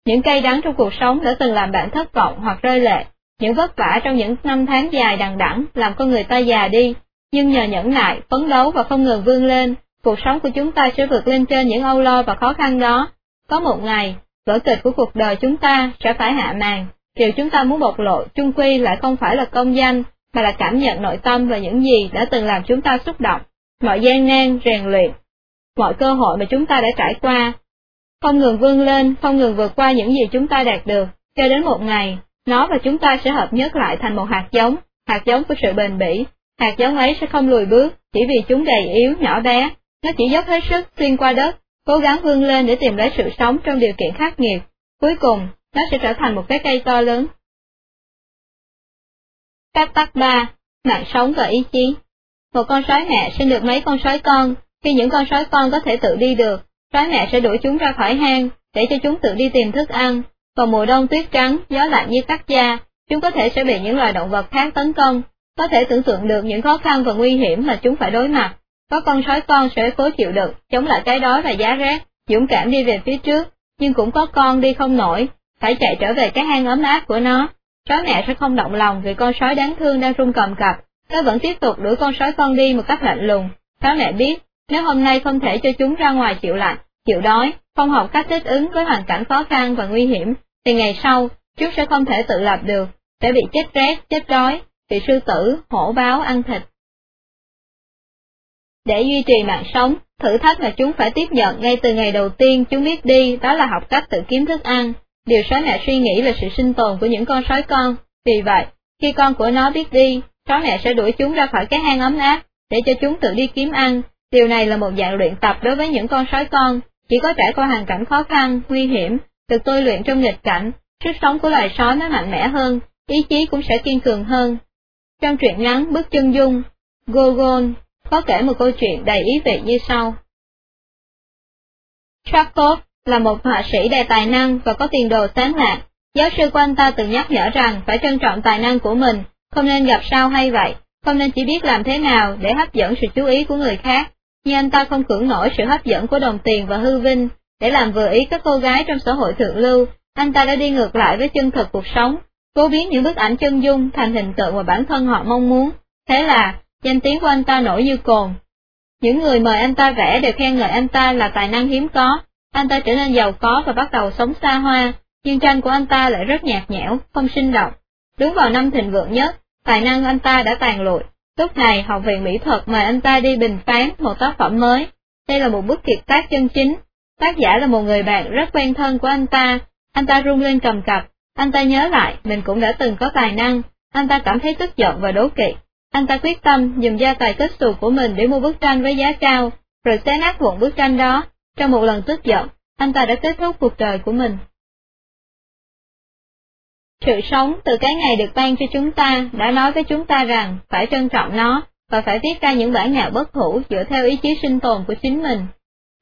Những cây đắng trong cuộc sống đã từng làm bạn thất vọng hoặc rơi lệ, những vất vả trong những năm tháng dài đằng đẵng làm con người ta già đi, nhưng nhờ nhẫn nại, phấn đấu và không ngừng vươn lên, cuộc sống của chúng ta sẽ vượt lên trên những âu lo và khó khăn đó. Có một ngày, vở kịch của cuộc đời chúng ta sẽ phải hạ màn, điều chúng ta muốn bộc lộ chung quy lại không phải là công danh, mà là cảm nhận nội tâm và những gì đã từng làm chúng ta xúc động, mọi gian nan, rèn luyện, mọi cơ hội mà chúng ta đã trải qua. Không ngừng vươn lên, không ngừng vượt qua những gì chúng ta đạt được, cho đến một ngày, nó và chúng ta sẽ hợp nhất lại thành một hạt giống, hạt giống của sự bền bỉ. Hạt giống ấy sẽ không lùi bước, chỉ vì chúng đầy yếu, nhỏ bé, nó chỉ dốc hết sức xuyên qua đất, cố gắng vươn lên để tìm lấy sự sống trong điều kiện khắc nghiệt. Cuối cùng, nó sẽ trở thành một cái cây to lớn. Các tắc ba, mạng sống và ý chí. Một con sói mẹ sinh được mấy con sói con, khi những con sói con có thể tự đi được, sói mẹ sẽ đuổi chúng ra khỏi hang, để cho chúng tự đi tìm thức ăn. Vào mùa đông tuyết trắng, gió lạnh như cắt da, chúng có thể sẽ bị những loài động vật khác tấn công, có thể tưởng tượng được những khó khăn và nguy hiểm mà chúng phải đối mặt. Có con sói con sẽ cố chịu đựng, chống lại cái đói và giá rét, dũng cảm đi về phía trước, nhưng cũng có con đi không nổi, phải chạy trở về cái hang ấm áp của nó. Sói mẹ sẽ không động lòng vì con sói đáng thương đang run cầm cập, nó vẫn tiếp tục đuổi con sói con đi một cách lạnh lùng. Sói mẹ biết, nếu hôm nay không thể cho chúng ra ngoài chịu lạnh, chịu đói, không học cách thích ứng với hoàn cảnh khó khăn và nguy hiểm, thì ngày sau, chúng sẽ không thể tự lập được, sẽ bị chết rét, chết đói, bị sư tử, hổ báo ăn thịt. Để duy trì mạng sống, thử thách mà chúng phải tiếp nhận ngay từ ngày đầu tiên chúng biết đi đó là học cách tự kiếm thức ăn. Điều sói mẹ suy nghĩ là sự sinh tồn của những con sói con. Vì vậy, khi con của nó biết đi, sói mẹ sẽ đuổi chúng ra khỏi cái hang ấm áp, để cho chúng tự đi kiếm ăn. Điều này là một dạng luyện tập đối với những con sói con, chỉ có trải qua hoàn cảnh khó khăn, nguy hiểm, được tôi luyện trong nghịch cảnh, sức sống của loài sói nó mạnh mẽ hơn, ý chí cũng sẽ kiên cường hơn. Trong truyện ngắn Bước chân dung, Gogol có kể một câu chuyện đầy ý vị như sau. Charkov là một họa sĩ đầy tài năng và có tiền đồ sáng lạc. Giáo sư của anh ta từng nhắc nhở rằng phải trân trọng tài năng của mình, không nên gặp sao hay vậy, không nên chỉ biết làm thế nào để hấp dẫn sự chú ý của người khác, nhưng anh ta không cưỡng nổi sự hấp dẫn của đồng tiền và hư vinh, để làm vừa ý các cô gái trong xã hội thượng lưu, anh ta đã đi ngược lại với chân thực cuộc sống, cố biến những bức ảnh chân dung thành hình tượng mà bản thân họ mong muốn. Thế là, danh tiếng của anh ta nổi như cồn. Những người mời anh ta vẽ đều khen ngợi anh ta là tài năng hiếm có, anh ta trở nên giàu có và bắt đầu sống xa hoa, nhưng tranh của anh ta lại rất nhạt nhẽo, không sinh động. Đúng vào năm thịnh vượng nhất, tài năng anh ta đã tàn lụi. Lúc này, Học viện Mỹ thuật mời anh ta đi bình phán một tác phẩm mới. Đây là một bức kiệt tác chân chính. Tác giả là một người bạn rất quen thân của anh ta. Anh ta rung lên cầm cập. Anh ta nhớ lại, mình cũng đã từng có tài năng. Anh ta cảm thấy tức giận và đố kỵ. Anh ta quyết tâm dùng gia tài kết xù của mình để mua bức tranh với giá cao, rồi xé nát vụn bức tranh đó. Trong một lần tức giận, anh ta đã kết thúc cuộc đời của mình. Sự sống từ cái ngày được ban cho chúng ta đã nói với chúng ta rằng phải trân trọng nó và phải viết ra những bản nhạc bất hủ dựa theo ý chí sinh tồn của chính mình.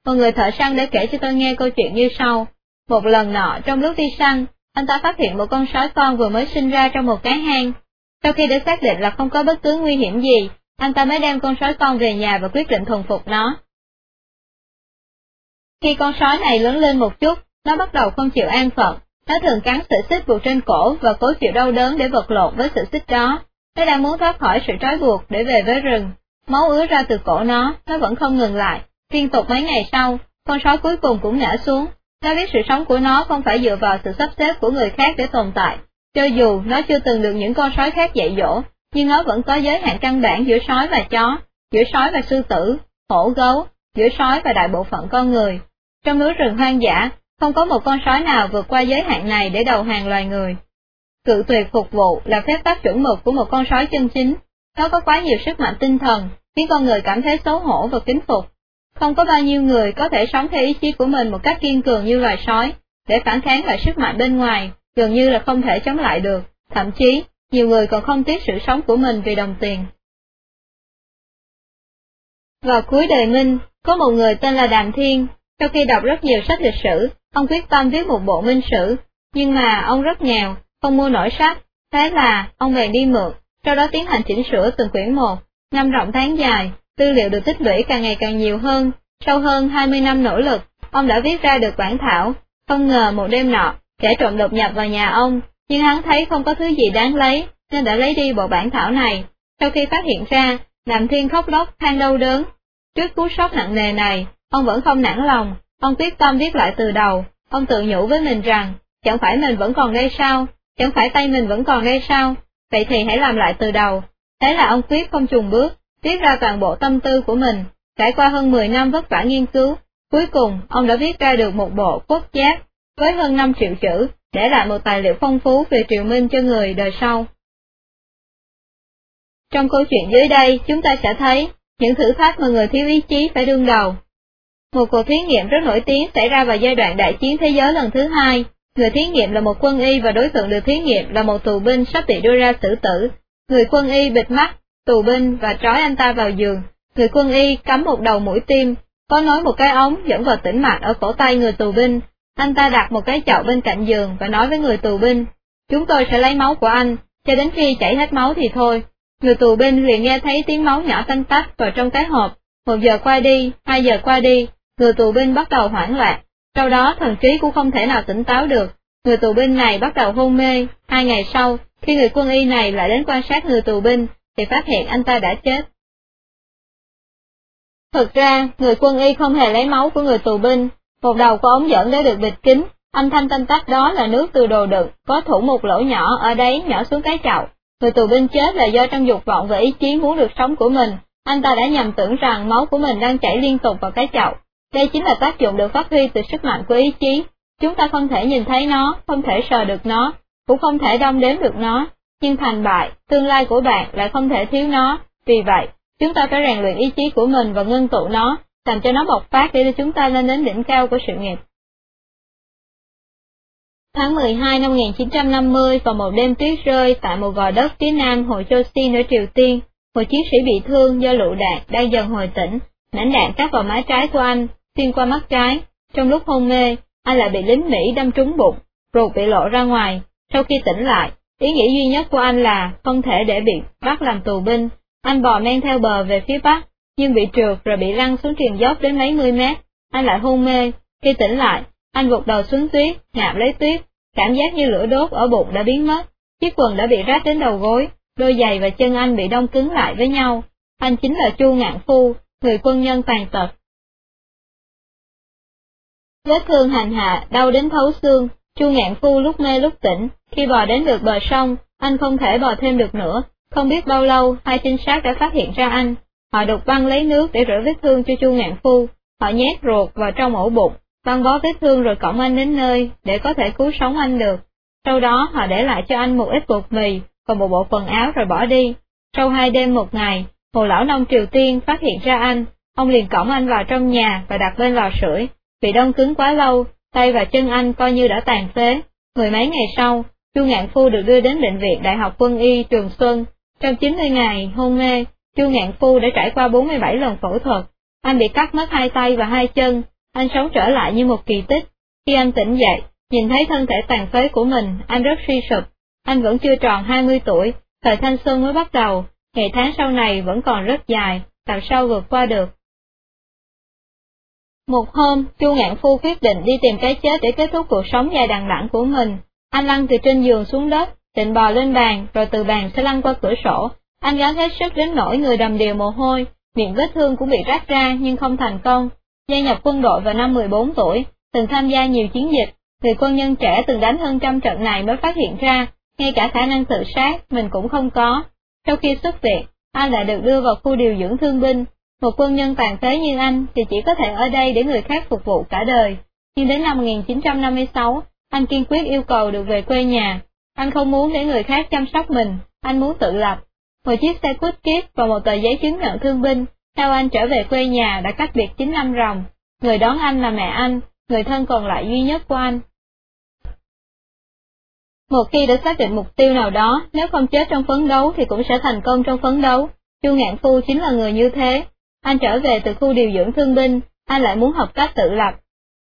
Một người thợ săn đã kể cho tôi nghe câu chuyện như sau. Một lần nọ trong lúc đi săn, anh ta phát hiện một con sói con vừa mới sinh ra trong một cái hang. Sau khi đã xác định là không có bất cứ nguy hiểm gì, anh ta mới đem con sói con về nhà và quyết định thuần phục nó. Khi con sói này lớn lên một chút, nó bắt đầu không chịu an phận, nó thường cắn sợi xích buộc trên cổ và cố chịu đau đớn để vật lộn với sợi xích đó. Nó đang muốn thoát khỏi sự trói buộc để về với rừng. Máu ứa ra từ cổ nó, nó vẫn không ngừng lại. Liên tục mấy ngày sau, con sói cuối cùng cũng ngã xuống. Nó biết sự sống của nó không phải dựa vào sự sắp xếp của người khác để tồn tại. Cho dù nó chưa từng được những con sói khác dạy dỗ, nhưng nó vẫn có giới hạn căn bản giữa sói và chó, giữa sói và sư tử, hổ gấu, giữa sói và đại bộ phận con người. Trong núi rừng hoang dã, không có một con sói nào vượt qua giới hạn này để đầu hàng loài người. Cự tuyệt phục vụ là phép tắc chuẩn mực của một con sói chân chính. Nó có quá nhiều sức mạnh tinh thần, khiến con người cảm thấy xấu hổ và kính phục. Không có bao nhiêu người có thể sống theo ý chí của mình một cách kiên cường như loài sói, để phản kháng lại sức mạnh bên ngoài, gần như là không thể chống lại được, thậm chí, nhiều người còn không tiếc sự sống của mình vì đồng tiền. Vào cuối đời Minh, có một người tên là Đàm Thiên, sau khi đọc rất nhiều sách lịch sử, ông quyết tâm viết một bộ minh sử, nhưng mà ông rất nghèo, không mua nổi sách, thế là ông bèn đi mượn, sau đó tiến hành chỉnh sửa từng quyển một, năm rộng tháng dài, tư liệu được tích lũy càng ngày càng nhiều hơn, sau hơn 20 năm nỗ lực, ông đã viết ra được bản thảo, không ngờ một đêm nọ, kẻ trộm đột nhập vào nhà ông, nhưng hắn thấy không có thứ gì đáng lấy, nên đã lấy đi bộ bản thảo này. Sau khi phát hiện ra, Đàm Thiên khóc lóc than đau đớn. Trước cú sốc nặng nề này, ông vẫn không nản lòng, ông quyết tâm viết lại từ đầu, ông tự nhủ với mình rằng, chẳng phải mình vẫn còn đây sao, chẳng phải tay mình vẫn còn đây sao, vậy thì hãy làm lại từ đầu. Thế là ông quyết không trùng bước, viết ra toàn bộ tâm tư của mình, trải qua hơn 10 năm vất vả nghiên cứu, cuối cùng ông đã viết ra được một bộ quốc giác, với hơn 5 triệu chữ, để lại một tài liệu phong phú về triều minh cho người đời sau. Trong câu chuyện dưới đây, chúng ta sẽ thấy những thử thách mà người thiếu ý chí phải đương đầu. Một cuộc thí nghiệm rất nổi tiếng xảy ra vào giai đoạn đại chiến thế giới lần thứ hai. Người thí nghiệm là một quân y và đối tượng được thí nghiệm là một tù binh sắp bị đưa ra xử tử. Người quân y bịt mắt, tù binh và trói anh ta vào giường. Người quân y cắm một đầu mũi tim, có nối một cái ống dẫn vào tĩnh mạch ở cổ tay người tù binh. Anh ta đặt một cái chậu bên cạnh giường và nói với người tù binh, chúng tôi sẽ lấy máu của anh, cho đến khi chảy hết máu thì thôi. Người tù binh liền nghe thấy tiếng máu nhỏ tanh tách vào trong cái hộp, một giờ qua đi, hai giờ qua đi, người tù binh bắt đầu hoảng loạn, sau đó thần trí cũng không thể nào tỉnh táo được. Người tù binh này bắt đầu hôn mê, hai ngày sau, khi người quân y này lại đến quan sát người tù binh, thì phát hiện anh ta đã chết. Thực ra, người quân y không hề lấy máu của người tù binh, một đầu của ống dẫn đã được bịt kín, âm thanh tanh tách đó là nước từ đồ đựng, có thủ một lỗ nhỏ ở đấy nhỏ xuống cái chậu. Người tù binh chết là do trong dục vọng và ý chí muốn được sống của mình, anh ta đã nhầm tưởng rằng máu của mình đang chảy liên tục vào cái chậu. Đây chính là tác dụng được phát huy từ sức mạnh của ý chí. Chúng ta không thể nhìn thấy nó, không thể sờ được nó, cũng không thể đong đếm được nó, nhưng thành bại, tương lai của bạn lại không thể thiếu nó. Vì vậy, chúng ta phải rèn luyện ý chí của mình và ngưng tụ nó, làm cho nó bộc phát để đưa chúng ta lên đến đỉnh cao của sự nghiệp. Tháng 12 năm 1950 vào một đêm tuyết rơi tại một gò đất phía nam hồ Chosin ở Triều Tiên, một chiến sĩ bị thương do lựu đạn đang dần hồi tỉnh, nảnh đạn cắt vào má trái của anh, xuyên qua mắt trái. Trong lúc hôn mê, anh lại bị lính Mỹ đâm trúng bụng, ruột bị lộ ra ngoài. Sau khi tỉnh lại, ý nghĩ duy nhất của anh là không thể để bị bắt làm tù binh. Anh bò men theo bờ về phía bắc, nhưng bị trượt rồi bị lăn xuống triền dốc đến mấy mươi mét. Anh lại hôn mê. Khi tỉnh lại, anh gục đầu xuống tuyết, ngạp lấy tuyết, cảm giác như lửa đốt ở bụng đã biến mất. Chiếc quần đã bị rách đến đầu gối, đôi giày và chân anh bị đông cứng lại với nhau. Anh chính là Chu Ngạn Phu, người quân nhân tàn tật. Vết thương hành hạ, đau đến thấu xương, Chu Ngạn Phu lúc mê lúc tỉnh, khi bò đến được bờ sông, anh không thể bò thêm được nữa, không biết bao lâu hai trinh sát đã phát hiện ra anh. Họ đục băng lấy nước để rửa vết thương cho Chu Ngạn Phu, họ nhét ruột vào trong ổ bụng, băng bó vết thương rồi cõng anh đến nơi để có thể cứu sống anh được. Sau đó họ để lại cho anh một ít bột mì và một bộ quần áo rồi bỏ đi. Sau hai đêm một ngày, hồ lão nông Triều Tiên phát hiện ra anh, ông liền cõng anh vào trong nhà và đặt bên lò sưởi. Vì đông cứng quá lâu, tay và chân anh coi như đã tàn phế. Mười mấy ngày sau, Chu Ngạn Phu được đưa đến bệnh viện Đại học Quân y Trường Xuân. Trong 90 ngày hôn mê, Chu Ngạn Phu đã trải qua 47 lần phẫu thuật. Anh bị cắt mất hai tay và hai chân, anh sống trở lại như một kỳ tích. Khi anh tỉnh dậy, nhìn thấy thân thể tàn phế của mình, anh rất suy sụp. Anh vẫn chưa tròn 20 tuổi, thời thanh xuân mới bắt đầu, ngày tháng sau này vẫn còn rất dài, làm sao vượt qua được. Một hôm, Chu Ngạn Phu quyết định đi tìm cái chết để kết thúc cuộc sống dài đằng đẵng của mình. Anh lăn từ trên giường xuống đất, định bò lên bàn, rồi từ bàn sẽ lăn qua cửa sổ. Anh gắng hết sức đến nỗi người đầm đều mồ hôi, miệng vết thương cũng bị rách ra nhưng không thành công. Gia nhập quân đội vào năm 14 tuổi, từng tham gia nhiều chiến dịch, người quân nhân trẻ từng đánh hơn trăm trận này mới phát hiện ra, ngay cả khả năng tự sát mình cũng không có. Sau khi xuất viện, anh lại được đưa vào khu điều dưỡng thương binh, một quân nhân tàn phế như anh thì chỉ có thể ở đây để người khác phục vụ cả đời. Nhưng đến năm 1956, anh kiên quyết yêu cầu được về quê nhà. Anh không muốn để người khác chăm sóc mình, anh muốn tự lập. Một chiếc xe cút kiếp và một tờ giấy chứng nhận thương binh, theo anh trở về quê nhà đã cách biệt 9 năm ròng. Người đón anh là mẹ anh, người thân còn lại duy nhất của anh. Một khi đã xác định mục tiêu nào đó, nếu không chết trong phấn đấu thì cũng sẽ thành công trong phấn đấu. Chu Ngạn Phu chính là người như thế, anh trở về từ khu điều dưỡng thương binh, anh lại muốn học cách tự lập.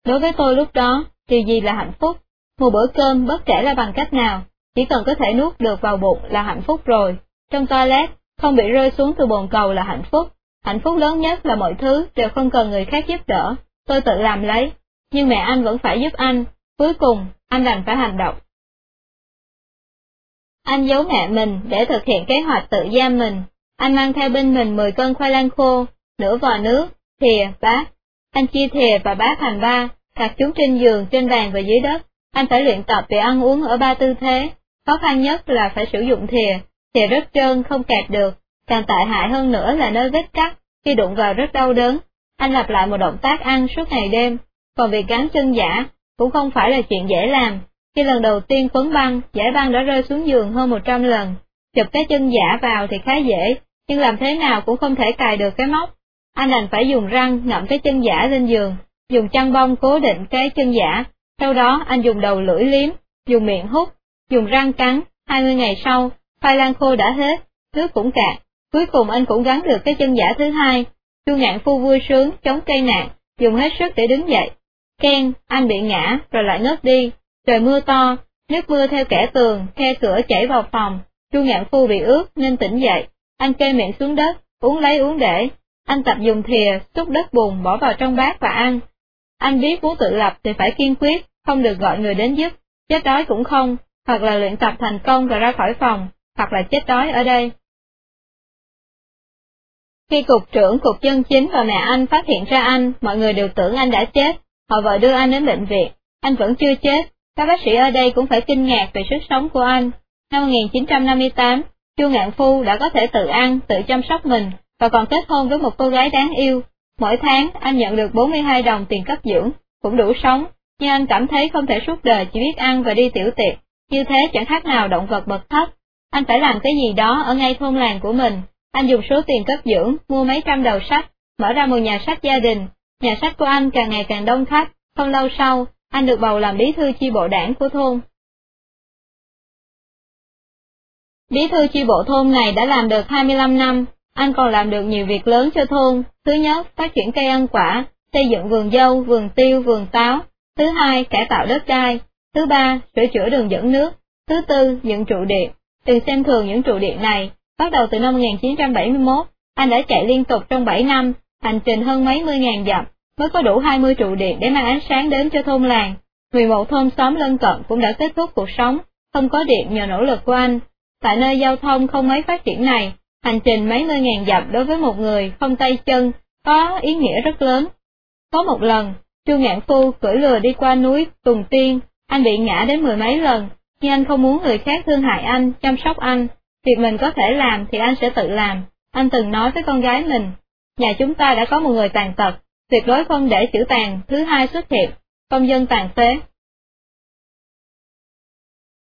Đối với tôi lúc đó, điều gì là hạnh phúc? Một bữa cơm bất kể là bằng cách nào, chỉ cần có thể nuốt được vào bụng là hạnh phúc rồi. Trong toilet, không bị rơi xuống từ bồn cầu là hạnh phúc. Hạnh phúc lớn nhất là mọi thứ đều không cần người khác giúp đỡ, tôi tự làm lấy. Nhưng mẹ anh vẫn phải giúp anh, cuối cùng, anh đành phải hành động. Anh giấu mẹ mình để thực hiện kế hoạch tự giam mình. Anh mang theo bên mình 10 cân khoai lang khô, nửa vò nước, thìa, bát. Anh chia thìa và bát thành ba, đặt chúng trên giường, trên bàn và dưới đất. Anh phải luyện tập về ăn uống ở ba tư thế. Khó khăn nhất là phải sử dụng thìa, thìa rất trơn không kẹt được. Càng tệ hại hơn nữa là nơi vết cắt, khi đụng vào rất đau đớn. Anh lặp lại một động tác ăn suốt ngày đêm, còn việc gắn chân giả cũng không phải là chuyện dễ làm. Khi lần đầu tiên quấn băng, giải băng đã rơi xuống giường hơn 100 lần. Chụp cái chân giả vào thì khá dễ, nhưng làm thế nào cũng không thể cài được cái móc. Anh đành phải dùng răng ngậm cái chân giả lên giường, dùng chăn bông cố định cái chân giả, sau đó anh dùng đầu lưỡi liếm, dùng miệng hút, dùng răng cắn, 20 ngày sau, phai lan khô đã hết, nước cũng cạn, cuối cùng anh cũng gắn được cái chân giả thứ hai. Chu ngạn phu vui sướng, chống cây nạn, dùng hết sức để đứng dậy. Ken, anh bị ngã, rồi lại ngất đi. Trời mưa to, nước mưa theo kẻ tường, khe cửa chảy vào phòng. Chu ngạn phu bị ướt nên tỉnh dậy. Anh kê miệng xuống đất, uống lấy uống để, anh tập dùng thìa, xúc đất bùn bỏ vào trong bát và ăn. Anh biết muốn tự lập thì phải kiên quyết, không được gọi người đến giúp, chết đói cũng không, hoặc là luyện tập thành công rồi ra khỏi phòng, hoặc là chết đói ở đây. Khi cục trưởng cục dân chính và mẹ anh phát hiện ra anh, mọi người đều tưởng anh đã chết, họ vợ đưa anh đến bệnh viện, anh vẫn chưa chết, các bác sĩ ở đây cũng phải kinh ngạc về sức sống của anh. Năm 1958, Chu Ngạn Phu đã có thể tự ăn, tự chăm sóc mình, và còn kết hôn với một cô gái đáng yêu. Mỗi tháng anh nhận được 42 đồng tiền cấp dưỡng, cũng đủ sống, nhưng anh cảm thấy không thể suốt đời chỉ biết ăn và đi tiểu tiệc, như thế chẳng khác nào động vật bậc thấp. Anh phải làm cái gì đó ở ngay thôn làng của mình. Anh dùng số tiền cấp dưỡng, mua mấy trăm đầu sách, mở ra một nhà sách gia đình. Nhà sách của anh càng ngày càng đông khách, không lâu sau, anh được bầu làm bí thư chi bộ đảng của thôn. Bí thư chi bộ thôn này đã làm được 25 năm, anh còn làm được nhiều việc lớn cho thôn, thứ nhất, phát triển cây ăn quả, xây dựng vườn dâu, vườn tiêu, vườn táo, thứ hai, cải tạo đất đai, thứ ba, sửa chữa đường dẫn nước, thứ tư, dựng trụ điện. Từng xem thường những trụ điện này, bắt đầu từ năm 1971, anh đã chạy liên tục trong 7 năm, hành trình hơn mấy mươi ngàn dặm, mới có đủ 20 trụ điện để mang ánh sáng đến cho thôn làng. 11 thôn xóm lân cận cũng đã kết thúc cuộc sống, không có điện nhờ nỗ lực của anh. Tại nơi giao thông không mấy phát triển này, Hành trình mấy mươi ngàn dặm đối với một người không tay chân có ý nghĩa rất lớn. Có một lần, Chu Ngạn Phu cưỡi lừa đi qua núi Tùng Tiên, anh bị ngã đến mười mấy lần, nhưng anh không muốn người khác thương hại anh, chăm sóc anh. Việc mình có thể làm thì anh sẽ tự làm. Anh từng nói với con gái mình, nhà chúng ta đã có một người tàn tật, tuyệt đối không để chữ tàn thứ hai xuất hiện, công dân tàn phế.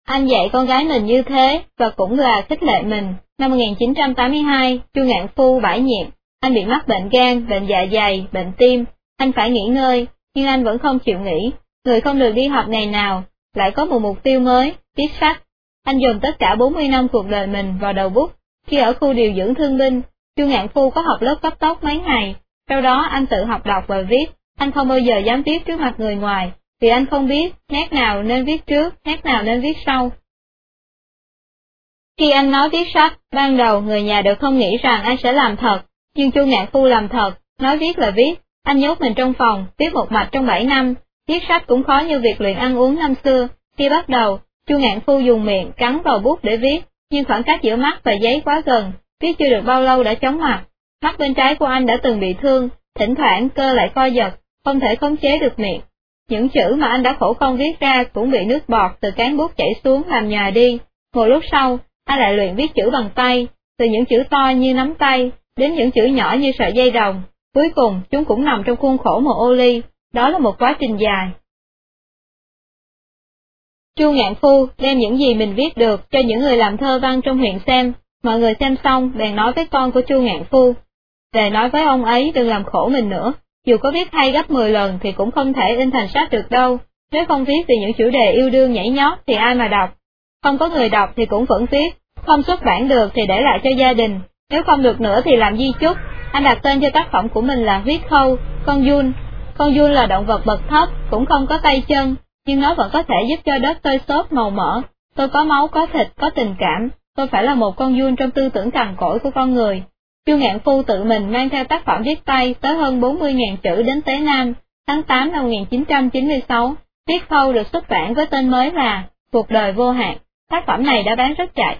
Anh dạy con gái mình như thế, và cũng là khích lệ mình. Năm 1982, Chu Ngạn Phu bãi nhiệm, anh bị mắc bệnh gan, bệnh dạ dày, bệnh tim, anh phải nghỉ ngơi, nhưng anh vẫn không chịu nghỉ. Người không được đi học ngày nào, lại có một mục tiêu mới, viết sách. anh dùng tất cả 40 năm cuộc đời mình vào đầu bút. Khi ở khu điều dưỡng thương binh, Chu Ngạn Phu có học lớp cấp tốc mấy ngày, sau đó anh tự học đọc và viết, anh không bao giờ dám viết trước mặt người ngoài, vì anh không biết nét nào nên viết trước, nét nào nên viết sau. Khi anh nói viết sách, ban đầu người nhà đều không nghĩ rằng anh sẽ làm thật, nhưng Chu Ngạn Phu làm thật, nói viết là viết, anh nhốt mình trong phòng, viết một mạch trong 7 năm, viết sách cũng khó như việc luyện ăn uống năm xưa, khi bắt đầu, Chu Ngạn Phu dùng miệng cắn vào bút để viết, nhưng khoảng cách giữa mắt và giấy quá gần, viết chưa được bao lâu đã chóng mặt. Mắt bên trái của anh đã từng bị thương, thỉnh thoảng cơ lại co giật, không thể khống chế được miệng. Những chữ mà anh đã khổ công viết ra cũng bị nước bọt từ cán bút chảy xuống làm nhòa đi. Một lúc sau, anh lại luyện viết chữ bằng tay, từ những chữ to như nắm tay, đến những chữ nhỏ như sợi dây đồng. Cuối cùng, chúng cũng nằm trong khuôn khổ một ô ly, đó là một quá trình dài. Chu Ngạn Phu đem những gì mình viết được cho những người làm thơ văn trong huyện xem, mọi người xem xong bèn nói với con của Chu Ngạn Phu. Về nói với ông ấy đừng làm khổ mình nữa, dù có viết hay gấp 10 lần thì cũng không thể in thành sách được đâu, nếu không viết về những chủ đề yêu đương nhảy nhót thì ai mà đọc, không có người đọc thì cũng vẫn viết, không xuất bản được thì để lại cho gia đình, nếu không được nữa thì làm di chúc, anh đặt tên cho tác phẩm của mình là huyết khâu, con Jun. Con Jun là động vật bậc thấp, cũng không có tay chân, nhưng nó vẫn có thể giúp cho đất tơi xốp màu mỡ. Tôi có máu, có thịt, có tình cảm, tôi phải là một con Jun trong tư tưởng cằn cỗi của con người. Chu Ngạn Phu tự mình mang theo tác phẩm viết tay tới hơn 40.000 chữ đến Tế Nam, tháng 8 năm 1996, viết khâu được xuất bản với tên mới là Cuộc đời vô hạn. Tác phẩm này đã bán rất chạy.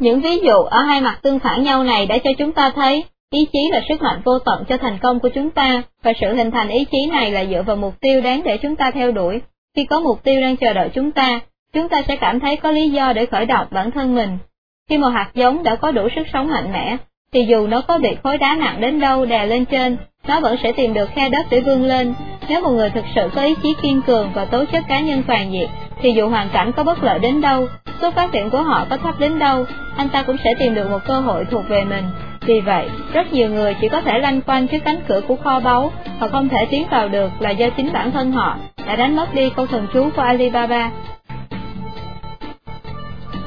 Những ví dụ ở hai mặt tương phản nhau này đã cho chúng ta thấy, ý chí là sức mạnh vô tận cho thành công của chúng ta, và sự hình thành ý chí này là dựa vào mục tiêu đáng để chúng ta theo đuổi. Khi có mục tiêu đang chờ đợi chúng ta, chúng ta sẽ cảm thấy có lý do để khởi động bản thân mình. Khi một hạt giống đã có đủ sức sống mạnh mẽ, thì dù nó có bị khối đá nặng đến đâu đè lên trên, nó vẫn sẽ tìm được khe đất để vươn lên. Nếu một người thực sự có ý chí kiên cường và tố chất cá nhân toàn diện, thì dù hoàn cảnh có bất lợi đến đâu, số phát triển của họ có thấp đến đâu, anh ta cũng sẽ tìm được một cơ hội thuộc về mình. Vì vậy, rất nhiều người chỉ có thể lanh quanh trước cánh cửa của kho báu, họ không thể tiến vào được là do chính bản thân họ đã đánh mất đi câu thần chú của Alibaba.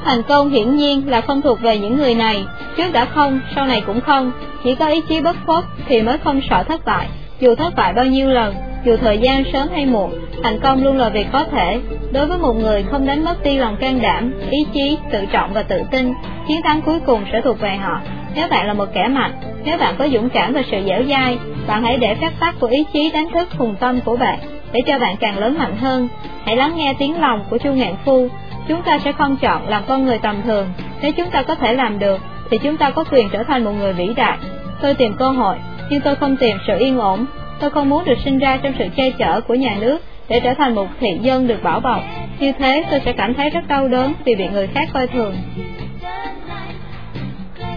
Thành công hiển nhiên là không thuộc về những người này, trước đã không, sau này cũng không, chỉ có ý chí bất khuất thì mới không sợ thất bại, dù thất bại bao nhiêu lần, dù thời gian sớm hay muộn, thành công luôn là việc có thể. Đối với một người không đánh mất đi lòng can đảm, ý chí, tự trọng và tự tin, chiến thắng cuối cùng sẽ thuộc về họ. Nếu bạn là một kẻ mạnh, nếu bạn có dũng cảm và sự dẻo dai, bạn hãy để phép tắc của ý chí đánh thức hùng tâm của bạn, để cho bạn càng lớn mạnh hơn. Hãy lắng nghe tiếng lòng của Chu Ngạn Phu. Chúng ta sẽ không chọn làm con người tầm thường. Nếu chúng ta có thể làm được, thì chúng ta có quyền trở thành một người vĩ đại. Tôi tìm cơ hội, nhưng tôi không tìm sự yên ổn, Tôi không muốn được sinh ra trong sự che chở của nhà nước để trở thành một thị dân được bảo bọc. Như thế tôi sẽ cảm thấy rất đau đớn vì bị người khác coi thường.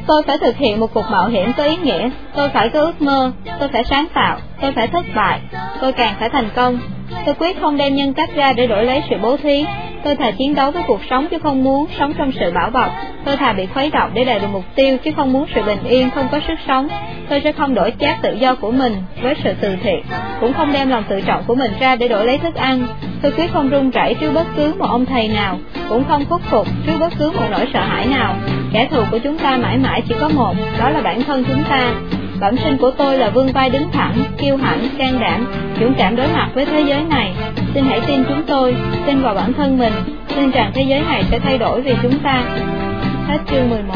Tôi phải thực hiện một cuộc mạo hiểm có ý nghĩa, tôi phải có ước mơ, tôi phải sáng tạo, tôi phải thất bại, tôi càng phải thành công. Tôi quyết không đem nhân cách ra để đổi lấy sự bố thí, Tôi thà chiến đấu với cuộc sống chứ không muốn sống trong sự bảo bọc. Tôi thà bị khuấy động để đạt được mục tiêu chứ không muốn sự bình yên không có sức sống. Tôi sẽ không đổi chác tự do của mình với sự từ thiện, cũng không đem lòng tự trọng của mình ra để đổi lấy thức ăn. Tôi quyết không run rẩy trước bất cứ một ông thầy nào, cũng không khuất phục trước bất cứ một nỗi sợ hãi nào. Kẻ thù của chúng ta mãi mãi chỉ có một, đó là bản thân chúng ta. Bẩm sinh của tôi là vương vai đứng thẳng, kiêu hãnh, can đảm, dũng cảm đối mặt với thế giới này. Xin hãy tin chúng tôi, tin vào bản thân mình, tin rằng thế giới này sẽ thay đổi vì chúng ta. Hết chương 11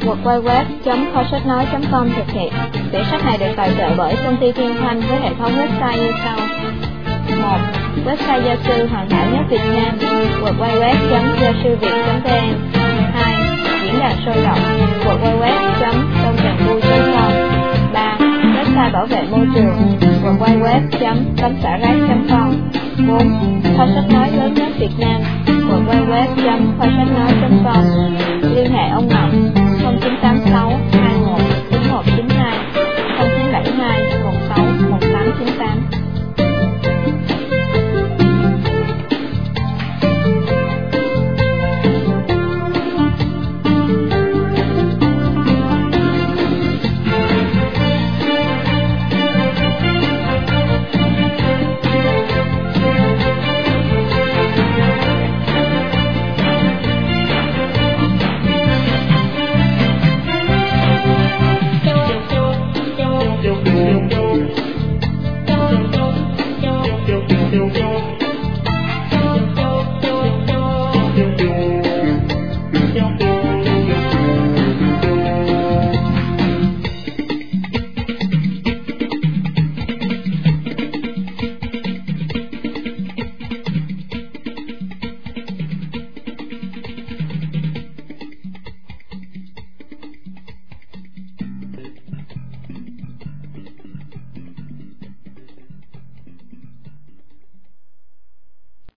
www.kho-sách-nói.com thực hiện. Quyển sách này được tài trợ bởi công ty Thiên Thanh với hệ thống website như sau. 1. Website gia sư hoàn hảo nhất Việt Nam www.gia-sư-việt.vn trường và quay web chấm tấm xả rác com. Bốn kho sách nói lớn nhất Việt Nam và quay web chấm kho sách nói com. Liên hệ ông Ngọc 0986